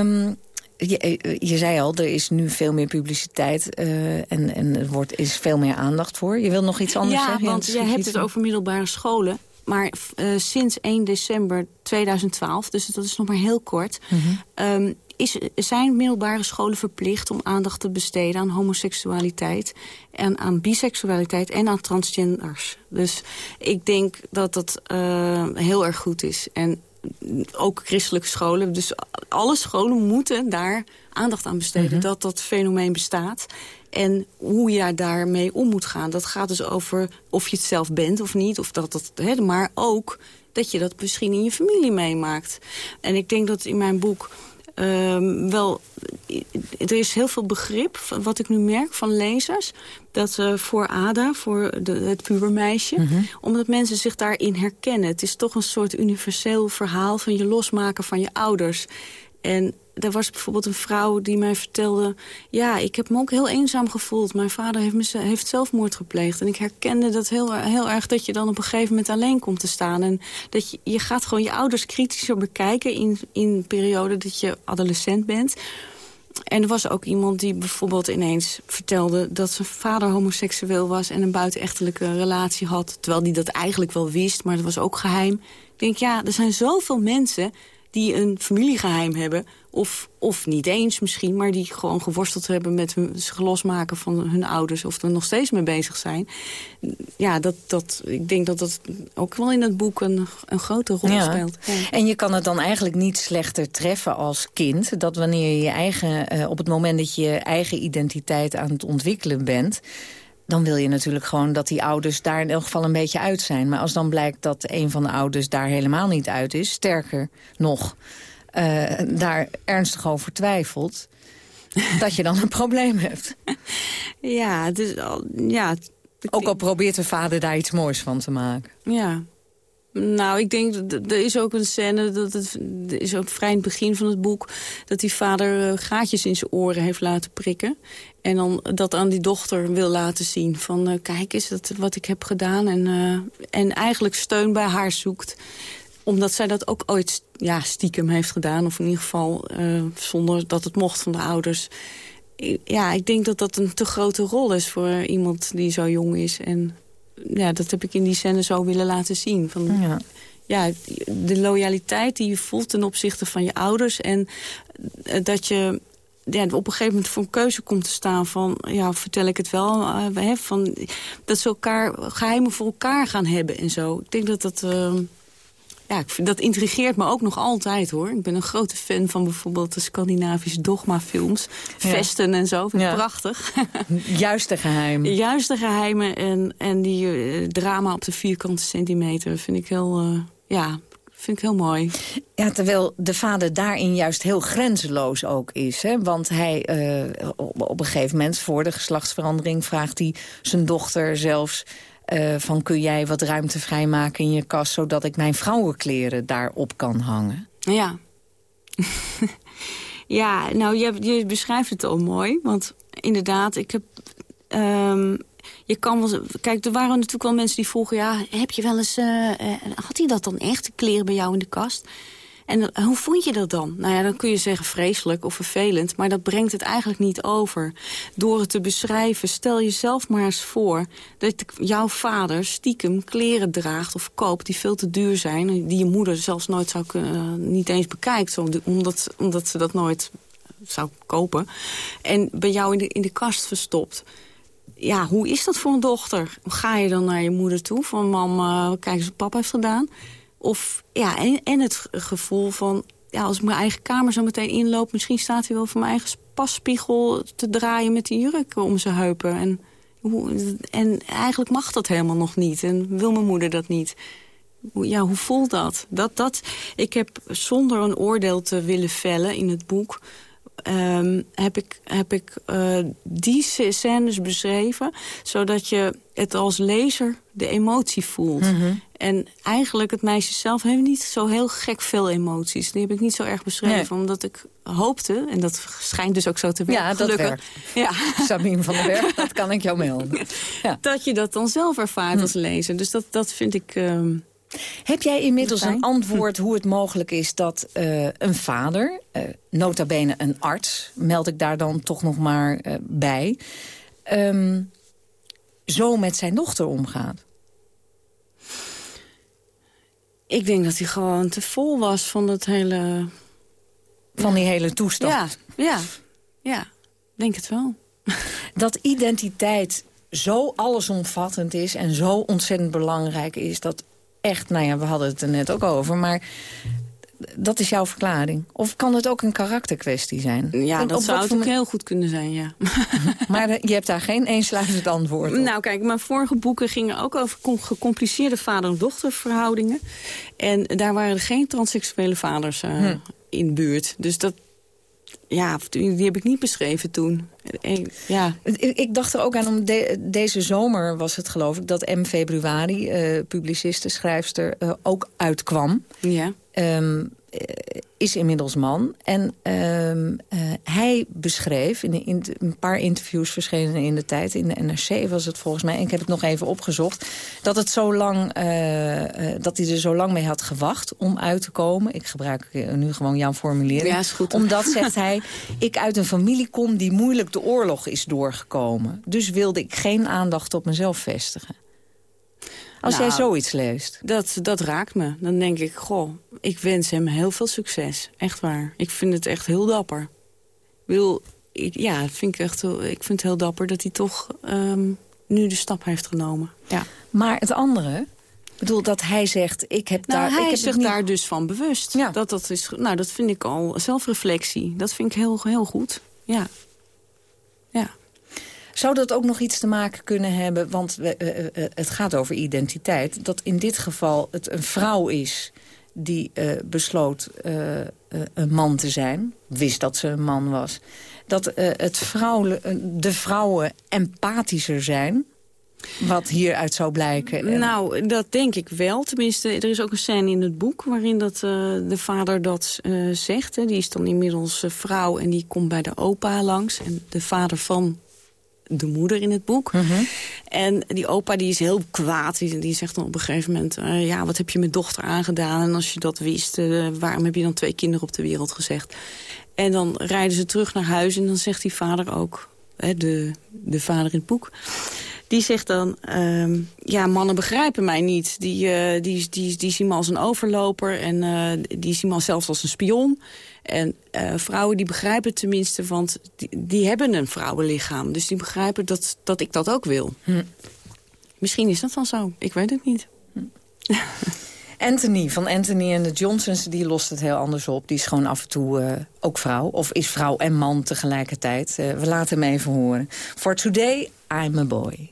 S8: Um, je, je, zei al, er is nu veel meer publiciteit uh, en, en er wordt, is veel meer aandacht voor. Je wil nog iets anders
S9: ja,
S8: zeggen?
S9: Ja, want jij hebt het over middelbare scholen. Maar uh, sinds 1 december 2012, dus dat is nog maar heel kort... Mm -hmm. um, is, zijn middelbare scholen verplicht om aandacht te besteden aan homoseksualiteit... en aan biseksualiteit en aan transgenders. Dus ik denk dat dat uh, heel erg goed is. En ook christelijke scholen. Dus alle scholen moeten daar aandacht aan besteden... -hmm. dat dat fenomeen bestaat. En hoe je daarmee om moet gaan. Dat gaat dus over of je het zelf bent of niet. Of dat dat, hè, maar ook dat je dat misschien in je familie meemaakt. En ik denk dat in mijn boek... Um, wel, er is heel veel begrip, wat ik nu merk van lezers... dat uh, voor Ada, voor de, het pubermeisje... Mm -hmm. omdat mensen zich daarin herkennen. Het is toch een soort universeel verhaal van je losmaken van je ouders. En er was bijvoorbeeld een vrouw die mij vertelde... ja, ik heb me ook heel eenzaam gevoeld. Mijn vader heeft, me, heeft zelfmoord gepleegd. En ik herkende dat heel, heel erg dat je dan op een gegeven moment alleen komt te staan. En dat je, je gaat gewoon je ouders kritischer bekijken... in, in een periode dat je adolescent bent... En er was ook iemand die bijvoorbeeld ineens vertelde... dat zijn vader homoseksueel was en een buitenechtelijke relatie had. Terwijl die dat eigenlijk wel wist, maar dat was ook geheim. Ik denk, ja, er zijn zoveel mensen die een familiegeheim hebben... Of, of niet eens misschien, maar die gewoon geworsteld hebben... met hun, losmaken van hun ouders of er nog steeds mee bezig zijn. Ja, dat, dat, ik denk dat dat ook wel in het boek een, een grote rol
S8: ja.
S9: speelt. Ja.
S8: En je kan het dan eigenlijk niet slechter treffen als kind... dat wanneer je je eigen, uh, op het moment dat je je eigen identiteit aan het ontwikkelen bent dan wil je natuurlijk gewoon dat die ouders daar in elk geval een beetje uit zijn. Maar als dan blijkt dat een van de ouders daar helemaal niet uit is... sterker nog, uh, daar ernstig over twijfelt... dat je dan een probleem hebt.
S9: Ja, het is al... Ja,
S8: Ook al probeert de vader daar iets moois van te maken.
S9: Ja, nou, ik denk, er is ook een scène, dat het er is ook vrij in het begin van het boek... dat die vader uh, gaatjes in zijn oren heeft laten prikken. En dan dat aan die dochter wil laten zien. Van, uh, kijk eens dat, wat ik heb gedaan. En, uh, en eigenlijk steun bij haar zoekt. Omdat zij dat ook ooit ja, stiekem heeft gedaan. Of in ieder geval zonder dat het mocht van de ouders. Ja, ik denk dat dat een te grote rol is voor iemand die zo jong is. En ja, dat heb ik in die scène zo willen laten zien. Van,
S8: ja.
S9: ja, de loyaliteit die je voelt ten opzichte van je ouders. En eh, dat je ja, op een gegeven moment voor een keuze komt te staan van... ja, vertel ik het wel, uh, van, dat ze elkaar geheimen voor elkaar gaan hebben en zo. Ik denk dat dat... Uh, ja, ik vind, dat intrigeert me ook nog altijd, hoor. Ik ben een grote fan van bijvoorbeeld de Scandinavische dogmafilms. Ja. Vesten en zo, vind ik ja. prachtig.
S8: Juiste geheimen.
S9: Juiste geheimen en, en die uh, drama op de vierkante centimeter vind ik heel... Uh, ja, vind ik heel mooi.
S8: Ja, terwijl de vader daarin juist heel grenzeloos ook is. Hè? Want hij uh, op, op, een gegeven moment voor de geslachtsverandering... vraagt hij zijn dochter zelfs... Uh, van kun jij wat ruimte vrijmaken in je kast... zodat ik mijn vrouwenkleren daarop kan hangen?
S9: Ja. ja, nou, je, je, beschrijft het al mooi. Want inderdaad, ik heb... Um, je kan wel, kijk, er waren natuurlijk wel mensen die vroegen... ja, heb je wel eens, uh, uh, had hij dat dan echt, kleren bij jou in de kast? En hoe vond je dat dan? Nou ja, dan kun je zeggen vreselijk of vervelend... maar dat brengt het eigenlijk niet over. Door het te beschrijven, stel jezelf maar eens voor... dat jouw vader stiekem kleren draagt of koopt die veel te duur zijn... die je moeder zelfs nooit zou kunnen, niet eens bekijkt... omdat, omdat ze dat nooit zou kopen. En bij jou in de, in de kast verstopt ja, hoe is dat voor een dochter? Ga je dan naar je moeder toe van mam, uh, kijk eens wat papa heeft gedaan? Of ja, en, en het gevoel van, ja, als ik mijn eigen kamer zo meteen inloop... misschien staat hij wel voor mijn eigen passpiegel te draaien met die jurk om zijn heupen. En, en eigenlijk mag dat helemaal nog niet. En wil mijn moeder dat niet. Ja, hoe voelt dat? dat, dat ik heb zonder een oordeel te willen vellen in het boek um, heb ik, heb ik uh, die scènes beschreven... zodat je het als lezer de emotie voelt. Mm -hmm. En eigenlijk, het meisje zelf heeft niet zo heel gek veel emoties. Die heb ik niet zo erg beschreven, nee. omdat ik hoopte... en dat schijnt dus ook zo te werken,
S8: ja, dat werkt. Ja. Sabine van der Berg, dat kan ik jou melden.
S9: Ja. Dat je dat dan zelf ervaart hm. als lezer. Dus dat, dat vind ik... Um,
S8: heb jij inmiddels een antwoord hoe het mogelijk is dat uh, een vader, uh, nota bene een arts... meld ik daar dan toch nog maar uh, bij... Um, zo met zijn dochter omgaat?
S9: Ik denk dat hij gewoon te vol was van dat hele...
S8: Van die hele toestand?
S9: Ja, ja, ja. denk het wel.
S8: Dat identiteit zo allesomvattend is en zo ontzettend belangrijk is... dat echt, nou ja, we hadden het er net ook over... maar dat is jouw verklaring. Of kan het ook een karakterkwestie zijn?
S9: Ja, dat zou het ook heel goed kunnen zijn, ja.
S8: maar de, je hebt daar geen eensluitend antwoord op.
S9: Nou kijk, mijn vorige boeken gingen ook over gecompliceerde vader-dochterverhoudingen. En daar waren er geen transseksuele vaders uh, hm. in buurt. Dus dat, ja, die heb ik niet beschreven toen. Ja.
S8: Ik dacht er ook aan, om de, deze zomer was het geloof ik... dat M. Februari, uh, publiciste, schrijfster, uh, ook uitkwam.
S9: Ja.
S8: Um, is inmiddels man. En um, uh, hij beschreef, in, in, een paar interviews verschenen in de tijd... in de NRC was het volgens mij, en ik heb het nog even opgezocht... dat, het zo lang, uh, uh, dat hij er zo lang mee had gewacht om uit te komen. Ik gebruik nu gewoon jouw formulering.
S9: Ja, is goed.
S8: Omdat, zegt hij, ik uit een familie kom die moeilijk de oorlog is doorgekomen. Dus wilde ik geen aandacht op mezelf vestigen. Als nou, jij zoiets leest.
S9: Dat, dat raakt me. Dan denk ik, goh, ik wens hem heel veel succes. Echt waar. Ik vind het echt heel dapper. Ik wil, ik, ja, vind ik, echt, ik vind het heel dapper dat hij toch um, nu de stap heeft genomen. Ja.
S8: Maar het andere, ik bedoel dat hij zegt, ik heb
S9: nou,
S8: daar...
S9: Hij
S8: ik
S9: is zich
S8: niet...
S9: daar dus van bewust. Ja. Dat, dat, is, nou, dat vind ik al zelfreflectie. Dat vind ik heel, heel goed. Ja. Ja.
S8: Zou dat ook nog iets te maken kunnen hebben, want uh, uh, het gaat over identiteit... dat in dit geval het een vrouw is die besloot een man te zijn, wist dat ze een man was... dat het vrouwen, de vrouwen empathischer zijn... Wat hieruit zou blijken?
S9: Nou, dat denk ik wel. Tenminste, er is ook een scène in het boek waarin dat, de vader dat zegt. Hè. Die is dan inmiddels uh, vrouw en die komt bij de opa langs. En de vader van de moeder in het boek.
S8: Mm -hmm.
S9: En die opa die is heel kwaad. Die, die zegt dan op een gegeven moment... Uh, ja, wat heb je mijn dochter aangedaan? En als je dat wist, uh, waarom heb je dan twee kinderen op de wereld gezegd? En dan rijden ze terug naar huis en dan zegt die vader ook... Hè, de, de vader in het boek... Die zegt dan, ehm, ja, mannen begrijpen mij niet. Die, eh, die, die, die zien me als een overloper en eh, die zien me zelfs als een spion. En eh, vrouwen die begrijpen tenminste, want die, die, hebben een vrouwenlichaam. Dus die begrijpen dat, dat ik dat ook wil. Hm. Misschien is dat dan zo, ik weet het niet. Hm.
S8: Anthony van Anthony en de Johnsons, die lost het heel anders op. Die is gewoon af en toe uh, ook vrouw. Of is vrouw en man tegelijkertijd. Uh, we laten hem even horen. For today, I'm a boy.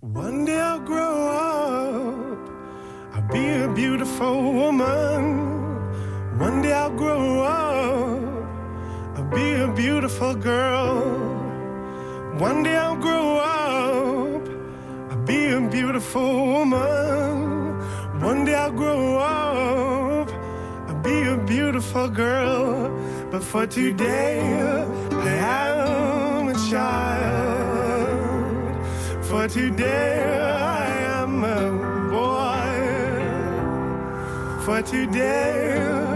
S10: One day I'll grow up. I'll be a beautiful woman. One day I'll grow up. I'll be a beautiful girl. One day I'll grow up. I'll be a beautiful woman. One day I'll grow up, I'll be a beautiful girl. But for today, I am a child. For today, I am a boy. For today,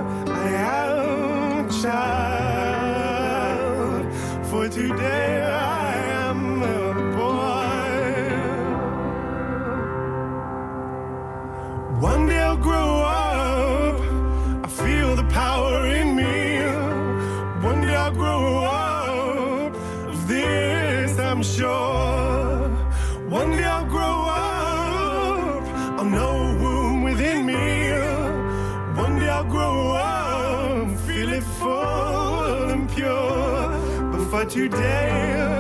S10: child. For today, I am a boy. One day I'll grow up, I feel the power today,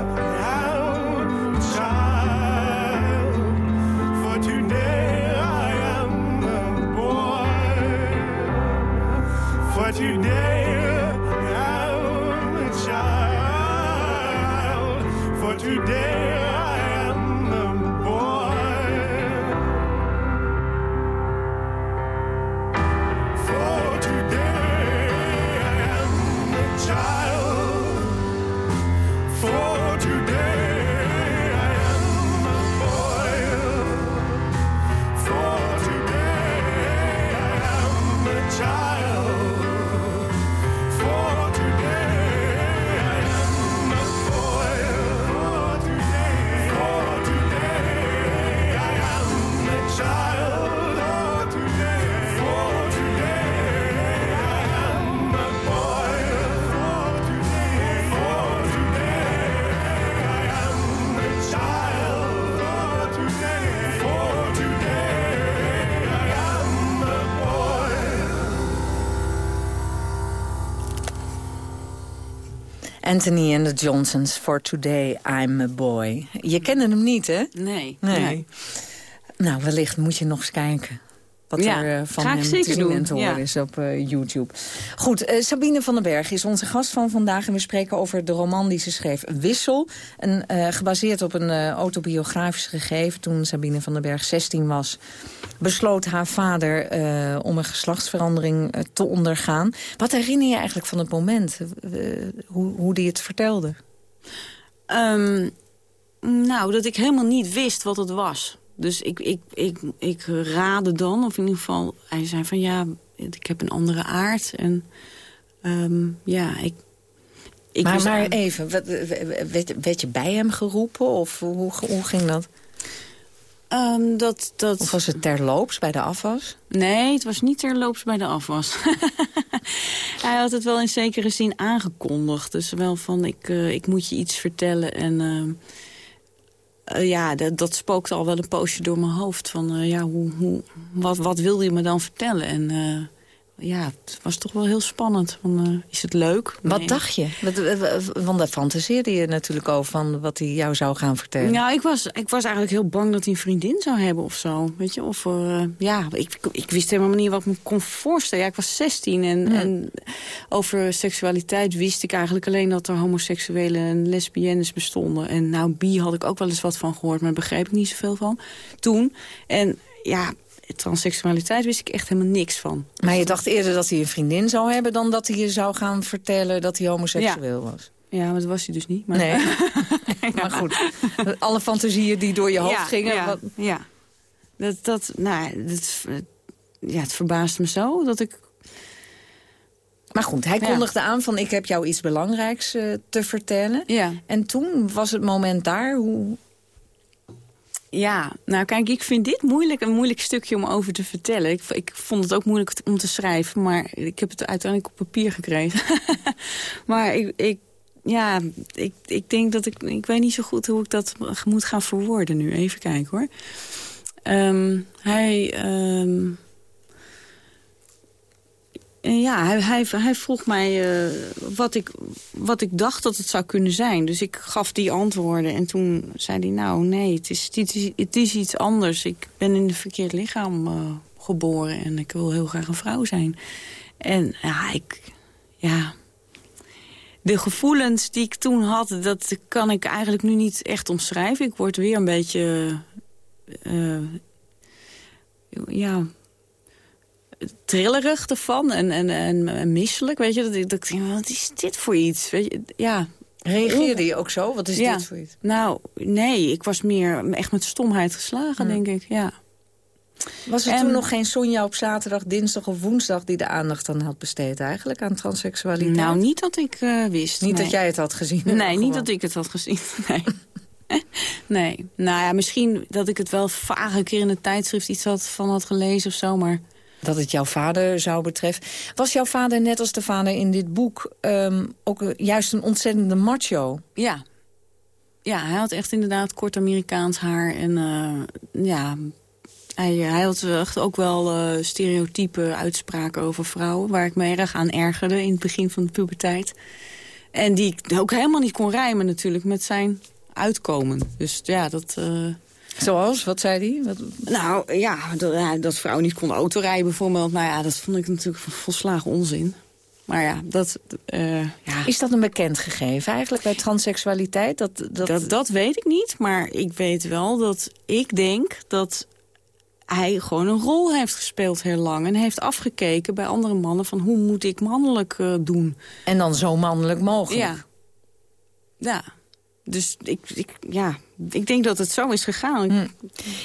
S8: Anthony en de Johnsons, For Today, I'm a Boy. Je kende hem niet, hè?
S9: Nee.
S8: Nee. Nou, wellicht moet je nog eens kijken. Wat
S9: Ja,
S8: er eh, van hem te zien
S9: doen,
S8: en te horen
S9: ja.
S8: is op eh, YouTube. Goed, eh, Sabine van den Berg is onze gast van vandaag. En we spreken over de roman die ze schreef, Wissel. Een, gebaseerd op een autobiografisch gegeven. Toen Sabine van den Berg 16 was, besloot haar vader om een geslachtsverandering te ondergaan. Wat herinner je eigenlijk van het moment? Hoe, hoe die het vertelde?
S9: Ehm, nou, dat ik helemaal niet wist wat het was. Dus ik, ik, ik, ik raadde dan, of in ieder geval... Hij zei van ja, ik heb een andere aard. En ehm, ja, ik... ik
S8: maar, maar even, werd, werd, werd je bij hem geroepen? Of hoe, hoe ging dat?
S9: Ehm, dat, dat...
S8: Of was het terloops bij de afwas?
S9: Nee, het was niet terloops bij de afwas. Hij had het wel in zekere zin aangekondigd. Dus wel van, ik, eh, ik moet je iets vertellen. En ehm, eh, ja, dat, spookte al wel een poosje door mijn hoofd. Van, eh, ja, hoe, hoe, wat, wat wilde je me dan vertellen? En eh, ja, het was toch wel heel spannend. Van, eh, is het leuk?
S8: Wat dacht je? Want daar fantaseerde je natuurlijk over van wat hij jou zou gaan vertellen.
S9: Nou, ik was, ik was eigenlijk heel bang dat hij een vriendin zou hebben of zo. Weet je, of eh, ja, ik, ik wist helemaal niet wat ik me kon voorstellen. Ja, ik was 16 en, en over seksualiteit wist ik eigenlijk alleen dat er homoseksuele en lesbiennes bestonden. En nou, bi had ik ook wel eens wat van gehoord, maar daar begreep ik niet zoveel van toen. En ja, transseksualiteit wist ik echt helemaal niks van.
S8: Maar je dacht eerder dat hij een vriendin zou hebben... dan dat hij je zou gaan vertellen dat hij homoseksueel was.
S9: Ja, maar dat was hij dus niet. Maar...
S8: Nee. maar goed, alle fantasieën die door je hoofd
S9: ja,
S8: gingen...
S9: Ja,
S8: wat-
S9: ja. Dat, dat, nou, dat, ja, het verbaast me zo dat ik...
S8: Maar goed, hij kondigde aan van ik heb jou iets belangrijks eh, te vertellen.
S9: Ja.
S8: En toen was het moment daar, hoe...
S9: Ja, nou kijk, ik vind dit moeilijk, een moeilijk stukje om over te vertellen. Ik, ik vond het ook moeilijk om te schrijven, maar ik heb het uiteindelijk op papier gekregen. maar ik, ik, ja, ik, ik denk dat ik, ik weet niet zo goed hoe ik dat moet gaan verwoorden nu. Even kijken hoor. Ehm, hij, ehm, ja, hij, hij, hij, vroeg mij uh, wat, ik, wat ik dacht dat het zou kunnen zijn. Dus ik gaf die antwoorden. En toen zei hij, nou nee, het is, het is, iets anders. Ik ben in een verkeerd lichaam uh, geboren en ik wil heel graag een vrouw zijn. En ja, ik... Ja, de gevoelens die ik toen had, dat kan ik eigenlijk nu niet echt omschrijven. Ik word weer een beetje... Uh, ja, trillerig ervan en, en, en, misselijk. Weet je, dat ik, dat wat is dit voor iets? Weet je, ja.
S8: Reageerde je ook zo? Wat is dit voor iets?
S9: Nou, nee, ik was meer echt met stomheid geslagen, denk ik. Ja.
S8: Was er toen nog geen Sonja op zaterdag, dinsdag of woensdag... die de aandacht dan had besteed eigenlijk aan transseksualiteit?
S9: Nou, niet dat ik uh, wist.
S8: Niet dat jij het had gezien?
S9: Nee, niet dat ik het had gezien. Nee. nee. Nou ja, misschien dat ik het wel vaag een keer in een tijdschrift iets had, van had gelezen of zo, maar
S8: dat het jouw vader zou betreffen. Was jouw vader, net als de vader in dit boek... Um, ook juist een ontzettende macho?
S9: Ja. Ja, hij had echt inderdaad kort Amerikaans haar. En uh, ja, hij, hij, had echt ook wel uh, stereotype uitspraken over vrouwen... waar ik me erg aan ergerde in het begin van de puberteit. En die ik ook helemaal niet kon rijmen natuurlijk met zijn uitkomen. Dus ja, dat...
S8: Zoals? Wat zei hij? Wat...
S9: Nou ja dat, dat vrouwen niet konden autorijden bijvoorbeeld. Nou ja, dat vond ik natuurlijk volslagen onzin. Maar ja, dat... Uh, ja.
S8: Is dat een bekend gegeven eigenlijk bij transseksualiteit? Dat,
S9: dat... Dat, dat weet ik niet, maar ik weet wel dat ik denk dat hij gewoon een rol heeft gespeeld heel lang. En heeft afgekeken bij andere mannen van hoe moet ik mannelijk uh, doen.
S8: En dan zo mannelijk mogelijk.
S9: Ja. Ja. Dus ik, ik, ja, ik denk dat het zo is gegaan. Hm.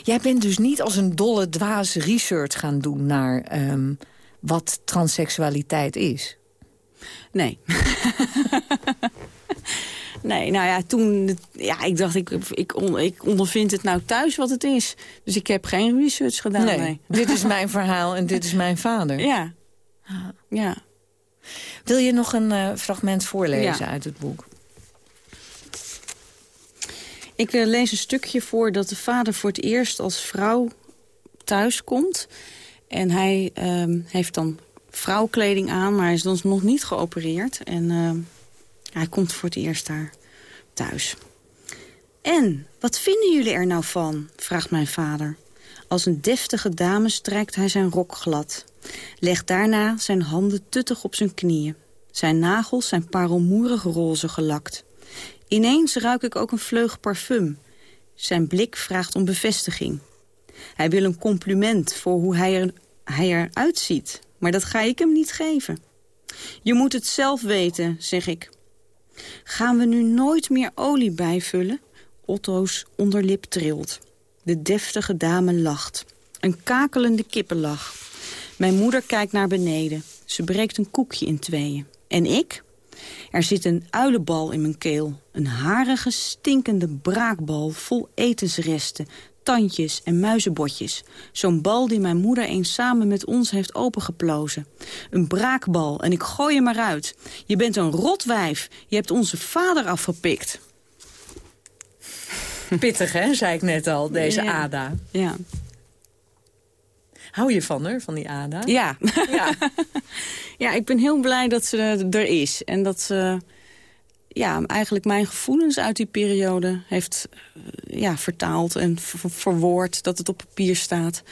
S8: Jij bent dus niet als een dolle dwaas research gaan doen... naar um, wat transseksualiteit is?
S9: Nee. nee, nou ja, toen... Ja, ik dacht, ik, ik, ik ondervind het nou thuis wat het is. Dus ik heb geen research gedaan. Nee, nee.
S8: dit is mijn verhaal en dit is mijn vader.
S9: Ja. ja.
S8: Wil je nog een uh, fragment voorlezen ja. uit het boek?
S9: Ik uh, lees een stukje voor dat de vader voor het eerst als vrouw thuis komt. En hij uh, heeft dan vrouwkleding aan, maar hij is dan nog niet geopereerd. En uh, hij komt voor het eerst daar thuis. En, wat vinden jullie er nou van? vraagt mijn vader. Als een deftige dame strijkt hij zijn rok glad. Legt daarna zijn handen tuttig op zijn knieën. Zijn nagels zijn parelmoerig roze gelakt. Ineens ruik ik ook een vleug parfum. Zijn blik vraagt om bevestiging. Hij wil een compliment voor hoe hij, er, hij eruit ziet. Maar dat ga ik hem niet geven. Je moet het zelf weten, zeg ik. Gaan we nu nooit meer olie bijvullen? Otto's onderlip trilt. De deftige dame lacht. Een kakelende kippenlach. Mijn moeder kijkt naar beneden. Ze breekt een koekje in tweeën. En ik? Er zit een uilenbal in mijn keel. Een harige, stinkende braakbal vol etensresten, tandjes en muizenbotjes. Zo'n bal die mijn moeder eens samen met ons heeft opengeplozen. Een braakbal en ik gooi hem eruit. Je bent een rotwijf. Je hebt onze vader afgepikt.
S8: Pittig, hè, zei ik net al, deze Ada.
S9: Ja.
S8: Hou je van haar, van die Ada?
S9: Ja. Ja, ja ik ben heel blij dat ze er is. En dat ze ja, eigenlijk mijn gevoelens uit die periode heeft eh, ja, vertaald en verwoord. Dat het op papier staat.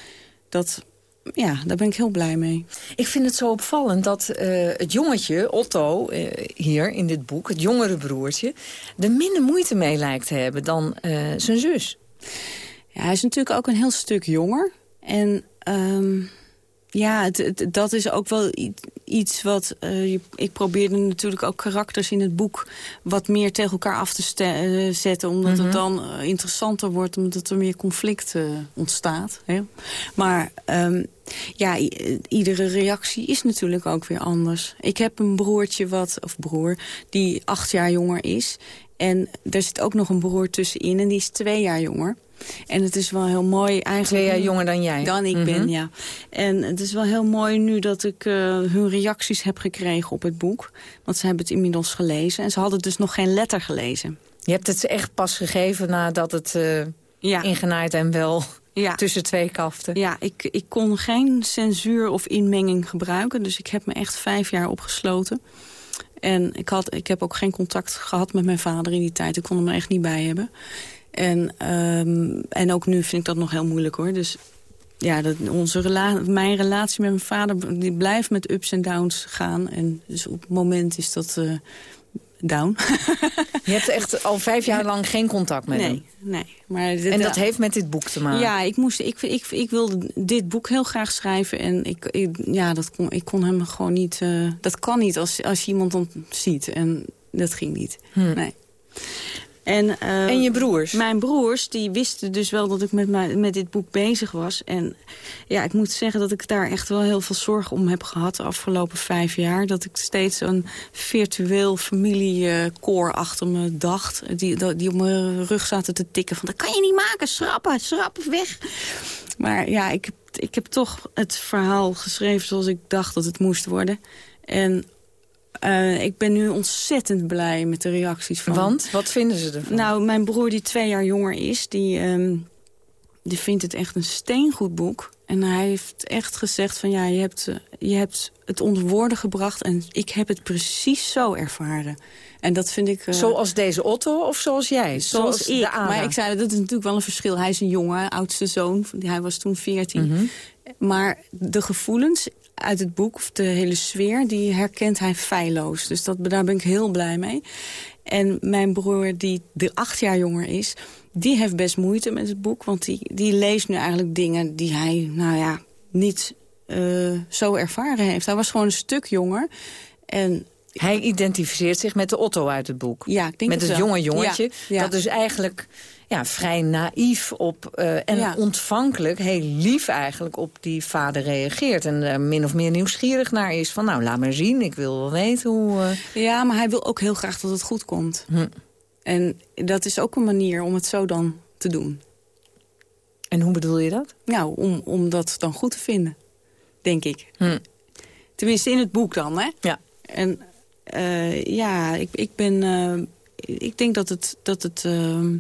S9: Dat, ja, daar ben ik heel blij mee.
S8: Ik vind het zo opvallend dat uh, het jongetje, Otto, uh, hier in dit boek... het jongere broertje, er minder moeite mee lijkt te hebben dan uh, zijn zus.
S9: Ja, hij is natuurlijk ook een heel stuk jonger. En um, ja, het, dat is ook wel iets wat... Uh, ik probeerde natuurlijk ook karakters in het boek... wat meer tegen elkaar af te uh, zetten. Omdat het mhm. dan uh, interessanter wordt. Omdat er meer conflict ontstaat. Hè? Maar um, ja, iedere reactie is natuurlijk ook weer anders. Ik heb een broertje wat... Of broer, die acht jaar jonger is. En er zit ook nog een broer tussenin. En die is twee jaar jonger. En het is wel heel mooi eigenlijk...
S8: Twee jaar jonger dan jij.
S9: Dan ik
S8: Mhm.
S9: ben, ja. En het is wel heel mooi nu dat ik eh, hun reacties heb gekregen op het boek. Want ze hebben het inmiddels gelezen. En ze hadden dus nog geen letter gelezen.
S8: Je hebt het echt pas gegeven nadat het
S9: Ja.
S8: ingenaaid en wel
S9: Ja.
S8: tussen twee kaften.
S9: Ja, ik, ik kon geen censuur of inmenging gebruiken. Dus ik heb me echt vijf jaar opgesloten. En ik, had, ik heb ook geen contact gehad met mijn vader in die tijd. Ik kon hem er echt niet bij hebben. En, ehm, en ook nu vind ik dat nog heel moeilijk hoor. Dus ja, dat, onze rela mijn relatie met mijn vader die blijft met ups en downs gaan. En dus op het moment is dat eh, down.
S8: Je hebt echt al vijf jaar lang geen contact met
S9: nee,
S8: hem.
S9: nee. Maar dit-
S8: En dat heeft met dit boek te maken.
S9: Ja, ik, moest, ik, ik, ik wilde dit boek heel graag schrijven. En ik, ik, ja, dat kon, ik kon hem gewoon niet... eh, dat kan niet als, als je iemand dan ziet. En dat ging niet. Nee. En, eh,
S8: En je broers?
S9: Mijn broers, die wisten dus wel dat ik met, mijn, met dit boek bezig was. En ja, ik moet zeggen dat ik daar echt wel heel veel zorg om heb gehad... de afgelopen vijf jaar. Dat ik steeds een virtueel familiekoor achter me dacht. Die, dat- die op mijn rug zaten te tikken van... dat kan je niet maken, schrappen, schrappen, weg. Maar ja, ik, heb- ik heb toch het verhaal geschreven zoals ik dacht dat het moest worden. En eh, ik ben nu ontzettend blij met de reacties van...
S8: Want? Wat vinden ze ervan?
S9: Nou, mijn broer die twee jaar jonger is, die, ehm, die vindt het echt een steengoed boek. En hij heeft echt gezegd van ja, je hebt, eh, je hebt het onder woorden gebracht... en ik heb het precies zo ervaren. En dat vind ik... eh,
S8: Zoals deze Otto of zoals jij?
S9: Zoals ik.
S8: de Ada?
S9: Maar ik zei, dat is natuurlijk wel een verschil. Hij is een jongen, oudste zoon. Hij was toen 14.
S8: Mhm.
S9: Maar de gevoelens uit het boek, of de hele sfeer... die herkent hij feilloos. Dus dat, daar ben ik heel blij mee. En mijn broer, die de acht jaar jonger is... die heeft best moeite met het boek. Want die, die leest nu eigenlijk dingen die hij, nou ja, niet eh, zo ervaren heeft. Hij was gewoon een stuk jonger. En
S8: Hij identificeert zich met de Otto uit het boek.
S9: ja, ik denk
S8: met het jonge jongetje.
S9: Ja, ja.
S8: Dat dus eigenlijk ja, vrij naïef op eh, en
S9: Ja.
S8: ontvankelijk, heel lief eigenlijk op die vader reageert. En er min of meer nieuwsgierig naar is van nou laat maar zien, ik wil wel weten hoe... eh,
S9: Ja, maar hij wil ook heel graag dat het goed komt.
S8: Hm.
S9: En dat is ook een manier om het zo dan te doen.
S8: En hoe bedoel je dat?
S9: Nou, om, om dat dan goed te vinden, denk ik.
S8: Hm.
S9: Tenminste, in het boek dan, hè?
S8: Ja.
S9: En eh, ja, ik, ik ben... ik denk dat het... Dat het ehm,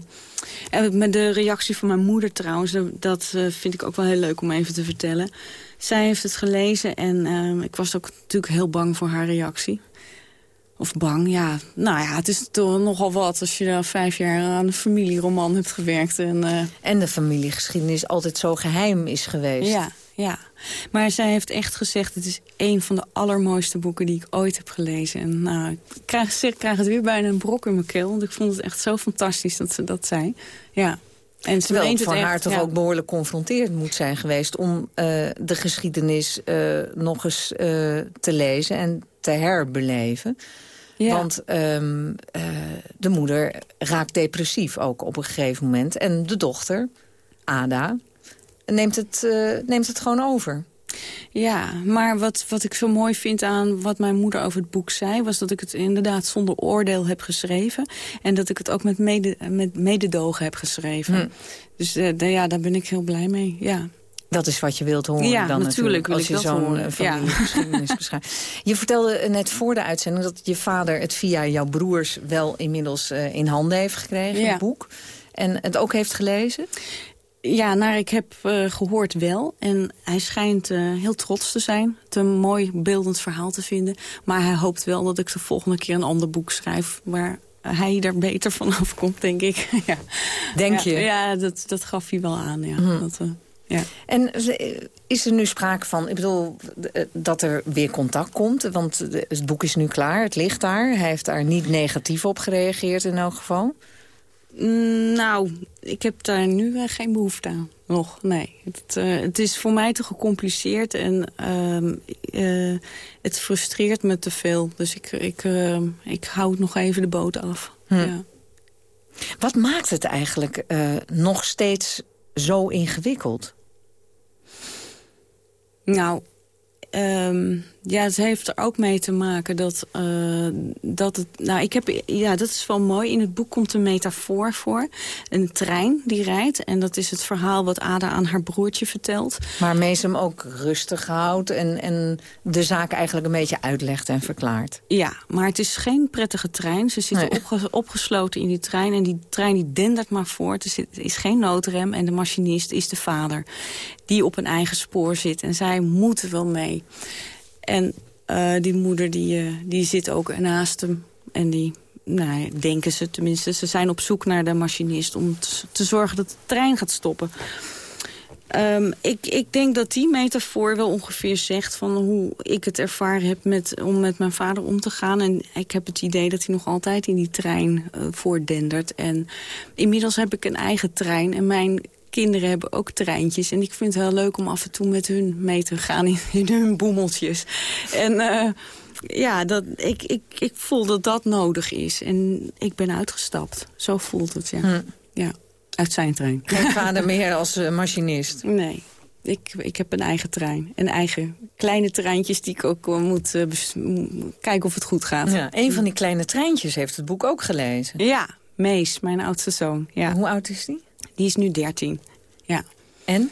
S9: en met de reactie van mijn moeder trouwens... dat- dat eh, vind ik ook wel heel leuk om even te vertellen. Zij heeft het gelezen en ehm, ik was ook natuurlijk heel bang voor haar reactie. Of bang, ja. Nou ja, het is toch nogal wat als je daar vijf jaar aan een familieroman hebt gewerkt. En, eh,
S8: En de familiegeschiedenis altijd zo geheim is geweest.
S9: ja, ja. Maar zij heeft echt gezegd... het is een van de allermooiste boeken die ik ooit heb gelezen. En nou, ik krijg, ik krijg het weer bijna een brok in mijn keel. Want ik vond het echt zo fantastisch dat ze dat zei. Ja. En ze
S8: Terwijl het
S9: echt,
S8: haar toch
S9: ja.
S8: ook behoorlijk confronterend moet zijn geweest... om eh, de geschiedenis eh, nog eens eh, te lezen en te herbeleven.
S9: Ja.
S8: Want ehm, eh, de moeder raakt depressief ook op een gegeven moment. En de dochter, Ada, neemt het, eh, neemt het gewoon over.
S9: Ja, maar wat, wat ik zo mooi vind aan wat mijn moeder over het boek zei... was dat ik het inderdaad zonder oordeel heb geschreven. En dat ik het ook met, mede, met mededogen heb geschreven.
S8: Hm.
S9: Dus eh, ja, daar ben ik heel blij mee, ja.
S8: Dat is wat je wilt horen
S9: Ja,
S8: dan
S9: natuurlijk wil
S8: als je zo'n
S9: horen,
S8: eh,
S9: ja.
S8: familiegeschiedenis beschrijft. Je vertelde net voor de uitzending dat je vader het via jouw broers wel inmiddels eh, in handen heeft gekregen,
S9: Ja.
S8: het boek. En het ook heeft gelezen.
S9: Ja, naar ik heb eh, gehoord wel. En hij schijnt eh, heel trots te zijn. Het een mooi beeldend verhaal te vinden. Maar hij hoopt wel dat ik de volgende keer een ander boek schrijf... waar hij er beter van afkomt, denk ik. ja.
S8: Denk je?
S9: Ja, dat, dat gaf hij wel aan. Ja.
S8: Mhm.
S9: Dat, eh, ja.
S8: En is er nu sprake van, ik bedoel, dat er weer contact komt? Want het boek is nu klaar, het ligt daar. Hij heeft daar niet negatief op gereageerd in elk geval.
S9: Mm, Nou, ik heb daar nu eh, geen behoefte aan. Nog, nee. Het, eh, het is voor mij te gecompliceerd en ehm, eh, het frustreert me te veel. Dus ik, ik, ik hou nog even de boot af.
S8: Hm.
S9: Ja.
S8: Wat maakt het eigenlijk nog steeds zo ingewikkeld?
S9: Nou, ehm, ja, het heeft er ook mee te maken dat, eh, dat het... Nou, ik heb, ja, dat is wel mooi. In het boek komt een metafoor voor. Een trein die rijdt. En dat is het verhaal wat Ada aan haar broertje vertelt.
S8: Maar Mees hem ook rustig houdt en, en de zaak eigenlijk een beetje uitlegt en verklaart.
S9: Ja, maar het is geen prettige trein. Ze zitten
S8: Nee.
S9: opge- opgesloten in die trein. En die trein die dendert maar voort. Er zit- er is geen noodrem. En de machinist is de vader. Die op een eigen spoor zit. En zij moeten wel mee. En eh, die moeder die, eh, die zit ook naast hem. En die, nou, denken ze tenminste. Ze zijn op zoek naar de machinist om te, zorgen dat de trein gaat stoppen. Ehm, ik, ik denk dat die metafoor wel ongeveer zegt van hoe ik het ervaren heb met, om met mijn vader om te gaan. En ik heb het idee dat hij nog altijd in die trein eh voordendert. En inmiddels heb ik een eigen trein en mijn kinderen hebben ook treintjes. En ik vind het heel leuk om af en toe met hun mee te gaan in, in hun boemeltjes. En eh, ja, dat, ik, ik, ik voel dat dat nodig is. En ik ben uitgestapt. Zo voelt het, ja.
S8: Hm.
S9: ja uit zijn trein.
S8: Geen vader meer als eh, machinist.
S9: Nee. Ik, ik heb een eigen trein. Een eigen kleine treintjes die ik ook eh, moet kijken of het goed gaat.
S8: Ja, een van die kleine treintjes heeft het boek ook gelezen.
S9: Ja, Mees, mijn oudste zoon. Ja.
S8: Hoe oud is die?
S9: Die is nu 13. Ja.
S8: En?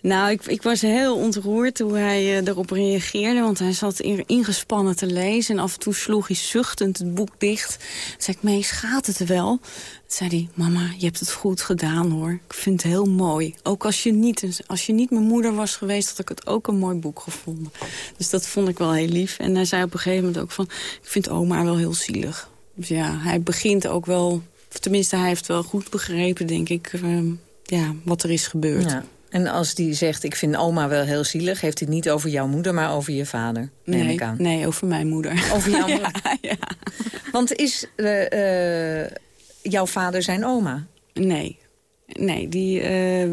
S9: Nou, ik, ik was heel ontroerd hoe hij eh, erop reageerde. Want hij zat in- ingespannen te lezen. En af en toe sloeg hij zuchtend het boek dicht. Toen zei ik, Mees, gaat het wel? Toen zei hij, mama, je hebt het goed gedaan hoor. Ik vind het heel mooi. Ook als je niet, als je niet mijn moeder was geweest... had ik het ook een mooi boek gevonden. Dus dat vond ik wel heel lief. En hij zei op een gegeven moment ook van... ik vind oma wel heel zielig. Dus ja, hij begint ook wel... of Tenminste, hij heeft wel goed begrepen, denk ik... eh, ja, wat er is gebeurd.
S8: Ja. En als die zegt, ik vind oma wel heel zielig... heeft hij het niet over jouw moeder, maar over je vader, neem
S9: Nee,
S8: ik aan.
S9: nee, over mijn moeder.
S8: Over jouw
S9: Ja,
S8: moeder. Want is eh, eh, jouw vader zijn oma?
S9: Nee. Nee, die... eh,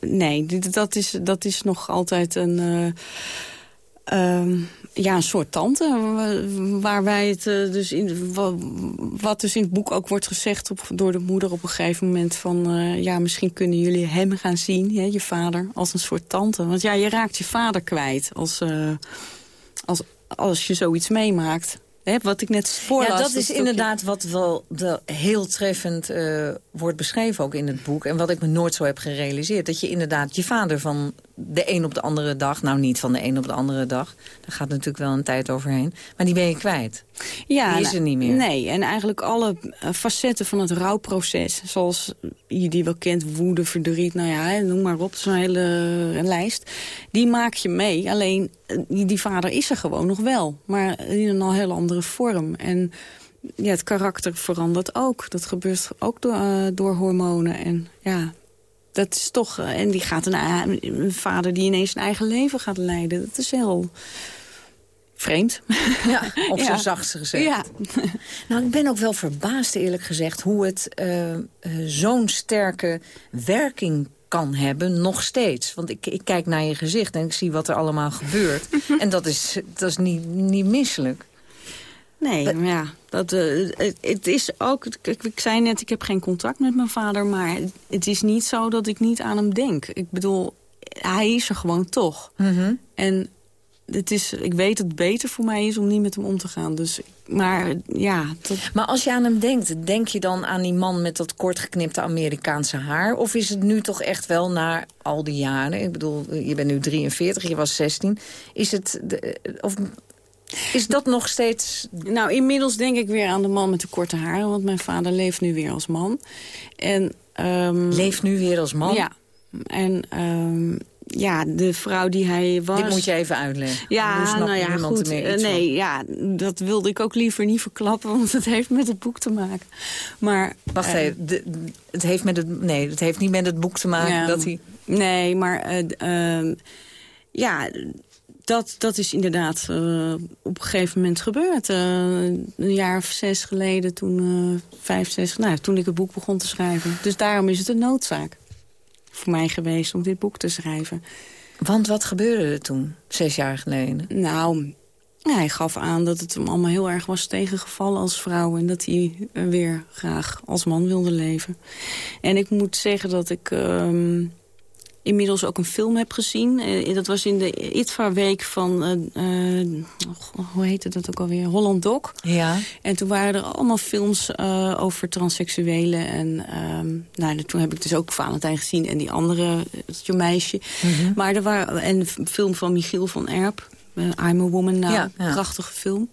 S9: nee, die- dat, is, dat is nog altijd een... eh, ehm, ja, een soort tante. wa- Waar wij het eh, dus in... wa- Wat dus in het boek ook wordt gezegd op, door de moeder op een gegeven moment van... eh, ja, misschien kunnen jullie hem gaan zien, hè, je vader, als een soort tante. Want ja, je raakt je vader kwijt als, eh, als, als je zoiets meemaakt. Hè, wat ik net voorlas.
S8: ja, dat is inderdaad wat wel, wel heel treffend wordt beschreven ook in het boek. En wat ik me nooit zo heb gerealiseerd. Dat je inderdaad je vader van de een op de andere dag... nou, niet van de een op de andere dag. Daar gaat natuurlijk wel een tijd overheen. Maar die ben je kwijt.
S9: Ja,
S8: Die is
S9: nou,
S8: er niet meer.
S9: Nee, en eigenlijk alle eh, facetten van het rouwproces... zoals je die wel kent, woede, verdriet, nou ja, noem maar op, zo'n hele lijst... die maak je mee. Alleen, eh, die, die vader is er gewoon nog wel, maar in een al heel andere vorm. En ja, het karakter verandert ook. Dat gebeurt ook door, eh, door hormonen. En ja, dat is toch... eh, en die gaat een, vader die ineens zijn eigen leven gaat leiden. Dat is heel vreemd.
S8: Ja, op
S9: Ja.
S8: zijn zachtste gezegd.
S9: Ja.
S8: Nou, ik ben ook wel verbaasd eerlijk gezegd... hoe het eh, eh, zo'n sterke werking kan hebben, nog steeds. Want ik, ik kijk naar je gezicht en ik zie wat er allemaal gebeurt. en dat is, dat is niet, niet misselijk.
S9: Nee, maar ja, dat, eh, het, het is ook... Ik, ik zei net, ik heb geen contact met mijn vader... maar het, is niet zo dat ik niet aan hem denk. Ik bedoel, hij is er gewoon toch. En het is, ik weet dat het beter voor mij is om niet met hem om te gaan. Dus, maar ja... Dat,
S8: Maar als je aan hem denkt, denk je dan aan die man met dat kortgeknipte Amerikaanse haar? Of is het nu toch echt wel na al die jaren? Ik bedoel, je bent nu 43, je was 16. Is het... De, of, is dat nog steeds...
S9: nou, inmiddels denk ik weer aan de man met de korte haren... want mijn vader leeft nu weer als man. En, ehm,
S8: Leeft nu weer als man?
S9: Ja. En ehm, ja, de vrouw die hij was...
S8: Dit moet je even uitleggen.
S9: Ja, nou ja, goed. eh,
S8: van.
S9: nee, ja, dat wilde ik ook liever niet verklappen, want het heeft met het boek te maken. Maar,
S8: Wacht
S9: eh,
S8: even, de- het heeft met het, nee, het heeft niet met het boek te maken
S9: ja,
S8: dat hij...
S9: Nee, maar ehm, ja, dat, dat is inderdaad eh, op een gegeven moment gebeurd. Eh, een jaar of zes geleden, toen, eh, vijf, zes, nou, toen ik het boek begon te schrijven. Dus daarom is het een noodzaak voor mij geweest om dit boek te schrijven.
S8: Want wat gebeurde er toen, zes jaar geleden?
S9: Nou, hij gaf aan dat het hem allemaal heel erg was tegengevallen als vrouw... en dat hij weer graag als man wilde leven. En ik moet zeggen dat ik... ehm, inmiddels ook een film heb gezien. Uh, dat was in de ITVA-week van, uh, hoe heette dat ook alweer, Holland Doc.
S8: Ja.
S9: En toen waren er allemaal films over transseksuelen. En ehm, nou, toen heb ik dus ook Valentijn gezien en die andere, het meisje. Mhm. Maar er waren, en een film van Michiel van Erp. I'm a Woman Now, ja, prachtige film.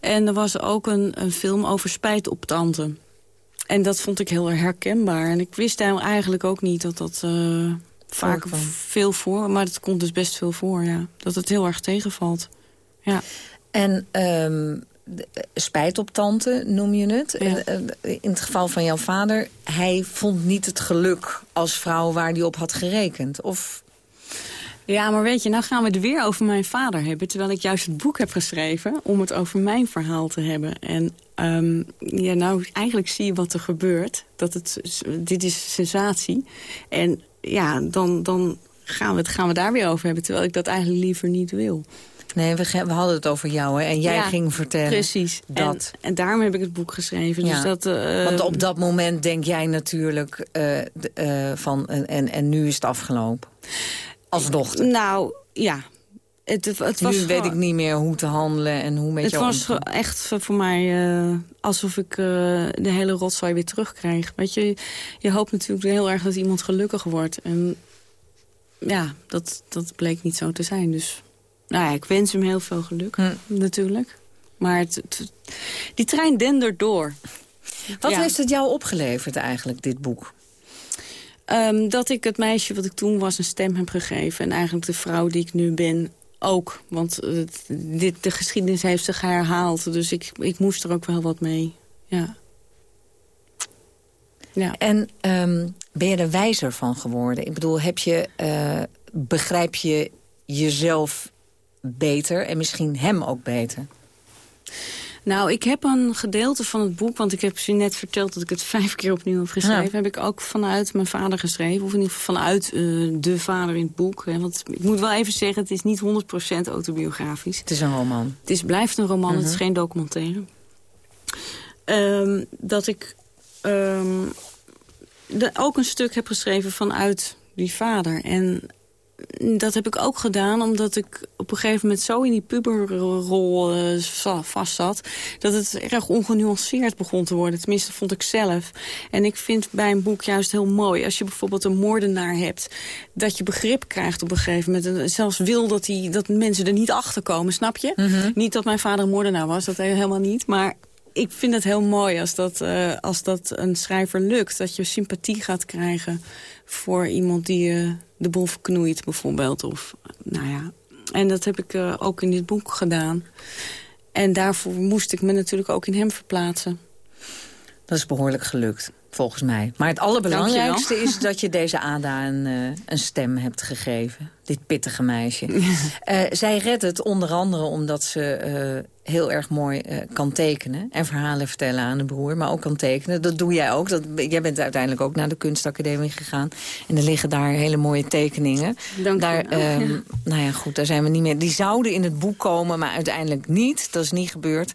S9: En er was ook een, een film over spijt op tante. En dat vond ik heel herkenbaar. En ik wist eigenlijk ook niet dat dat uh, vaak veel voor... maar het komt dus best veel voor, ja. Dat het heel erg tegenvalt. Ja.
S8: En um, spijt op tante, noem je het. Ja. Eh, in het geval van jouw vader, hij vond niet het geluk als vrouw waar hij op had gerekend. Of
S9: ja, maar weet je, nou gaan we het weer over mijn vader hebben... terwijl ik juist het boek heb geschreven om het over mijn verhaal te hebben. En um, ja, nou, eigenlijk zie je wat er gebeurt. Dat het, dit is sensatie. En ja, dan, dan gaan, we het, gaan we daar weer over hebben... terwijl ik dat eigenlijk liever niet wil.
S8: Nee, we, we hadden het over jou hè? en jij ging vertellen
S9: precies. dat. En, en, daarom heb ik het boek geschreven. Dus dat, uh,
S8: Want op dat moment denk jij natuurlijk uh, uh, van en, en nu is het afgelopen. Als dochter?
S9: Nou, ja. Het, het was
S8: nu weet ik niet meer hoe te handelen en hoe met
S9: Het was echt voor mij uh, alsof ik uh, de hele rotzooi weer terugkrijg. Weet je, je hoopt natuurlijk heel erg dat iemand gelukkig wordt. En ja, dat, dat bleek niet zo te zijn. Dus nou ja, ik wens hem heel veel geluk, hm. natuurlijk. Maar het, die trein dendert door.
S8: Wat heeft het jou opgeleverd eigenlijk, dit boek?
S9: Um, dat ik het meisje wat ik toen was een stem heb gegeven. En eigenlijk de vrouw die ik nu ben ook. Want dit, de geschiedenis heeft zich herhaald. Dus ik, ik moest er ook wel wat mee. Ja.
S8: ja. En um, ben je er wijzer van geworden? Ik bedoel, heb je, uh, begrijp je jezelf beter en misschien hem ook beter?
S9: Nou, ik heb een gedeelte van het boek... want ik heb je net verteld dat ik het vijf keer opnieuw heb geschreven... heb ik ook vanuit mijn vader geschreven. Of in ieder geval vanuit uh, de vader in het boek. Hè. Want ik moet wel even zeggen, het is niet 100% autobiografisch.
S8: Het is een roman.
S9: Het is, blijft een roman, het is mhm. geen documentaire. Um, dat ik um, de, ook een stuk heb geschreven vanuit die vader. En dat heb ik ook gedaan omdat ik op een gegeven moment zo in die puberrol uh, vast zat... dat het erg ongenuanceerd begon te worden. Tenminste, vond ik zelf. En ik vind bij een boek juist heel mooi... als je bijvoorbeeld een moordenaar hebt... dat je begrip krijgt op een gegeven moment. Zelfs wil dat, die, dat mensen er niet achter komen, snap je? Mhm. Niet dat mijn vader een moordenaar was, dat helemaal niet. Maar ik vind het heel mooi als dat, uh, als dat een schrijver lukt. Dat je sympathie gaat krijgen voor iemand die uh, de boel verknoeit bijvoorbeeld. Of, nou ja. En dat heb ik uh, ook in dit boek gedaan. En daarvoor moest ik me natuurlijk ook in hem verplaatsen.
S8: Dat is behoorlijk gelukt volgens mij. Maar het allerbelangrijkste is dat je deze Ada een, uh, een stem hebt gegeven. Dit pittige meisje. uh, zij redt het onder andere omdat ze uh, heel erg mooi kan tekenen. En verhalen vertellen aan de broer, maar ook kan tekenen. Dat doe jij ook. Dat, jij bent uiteindelijk ook naar de kunstacademie gegaan. En er liggen daar hele mooie tekeningen.
S9: Dank
S8: daar, um, Nou ja, goed, daar zijn we niet meer. Die zouden in het boek komen, maar uiteindelijk niet. Dat is niet gebeurd.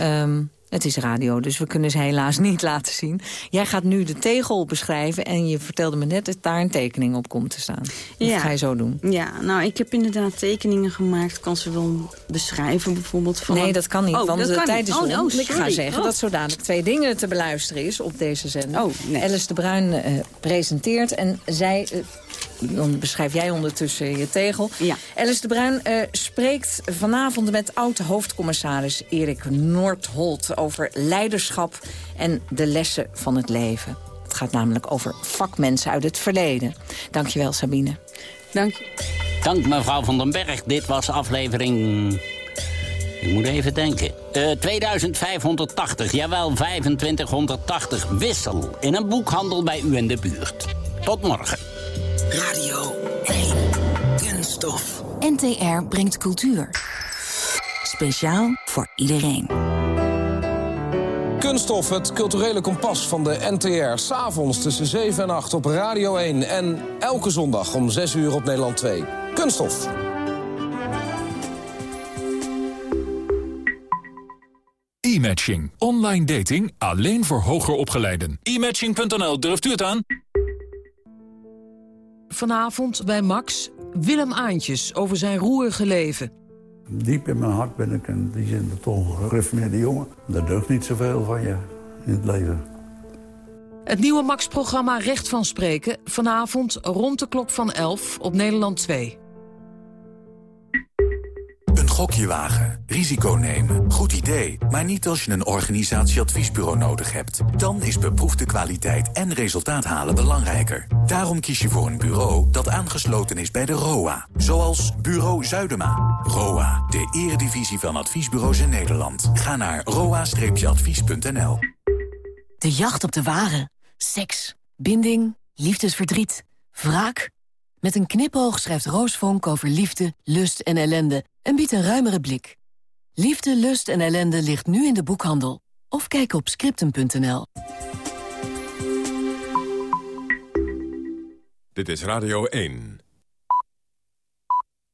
S8: Um, het is radio, dus we kunnen ze helaas niet laten zien. Jij gaat nu de tegel beschrijven en je vertelde me net dat daar een tekening op komt te staan. Dat ga je zo doen.
S9: Ja, nou, ik heb inderdaad tekeningen gemaakt. Kan ze wel beschrijven bijvoorbeeld? Van
S8: nee, dat kan niet, oh, want de tijd is oh, oh, Ik ga zeggen dat zo dadelijk twee dingen te beluisteren is op deze zender.
S9: Oh, nee.
S8: Alice de Bruin uh, presenteert en zij... Uh, dan beschrijf jij ondertussen je tegel.
S9: Ja.
S8: Alice de Bruin uh, spreekt vanavond met oud-hoofdcommissaris Erik Noordholt... over leiderschap en de lessen van het leven. Het gaat namelijk over vakmensen uit het verleden. Dankjewel, Sabine.
S9: Dank je.
S7: Dank mevrouw van den Berg. Dit was aflevering... Ik moet even denken. Uh, 2580, jawel, 2580. Wissel in een boekhandel bij u in de buurt. Tot morgen.
S11: Radio 1. Kunststof.
S5: NTR brengt cultuur. Speciaal voor iedereen.
S12: Kunststof, het culturele kompas van de NTR. S'avonds tussen 7 en 8 op Radio 1. En elke zondag om 6 uur op Nederland 2. Kunststof.
S13: E-matching. Online dating alleen voor hoger opgeleiden. E-matching.nl, durft u het aan?
S14: Vanavond bij Max Willem Aantjes over zijn roerige leven.
S15: Diep in mijn hart ben ik in die zin toch een gereformeerde jongen. Er deugt niet zoveel van je in het leven.
S14: Het nieuwe Max-programma Recht van Spreken. Vanavond rond de klok van 11 op Nederland 2.
S16: Een gokje wagen, risico nemen, goed idee. Maar niet als je een organisatieadviesbureau nodig hebt. Dan is beproefde kwaliteit en resultaat halen belangrijker. Daarom kies je voor een bureau dat aangesloten is bij de ROA. Zoals Bureau Zuidema. ROA, de eredivisie van adviesbureaus in Nederland. Ga naar roa-advies.nl.
S5: De jacht op de ware. Seks, binding, liefdesverdriet, wraak. Met een knipoog schrijft Roos Vonk over liefde, lust en ellende... en biedt een ruimere blik. Liefde, lust en ellende ligt nu in de boekhandel. Of kijk op scripten.nl.
S6: Dit is Radio 1.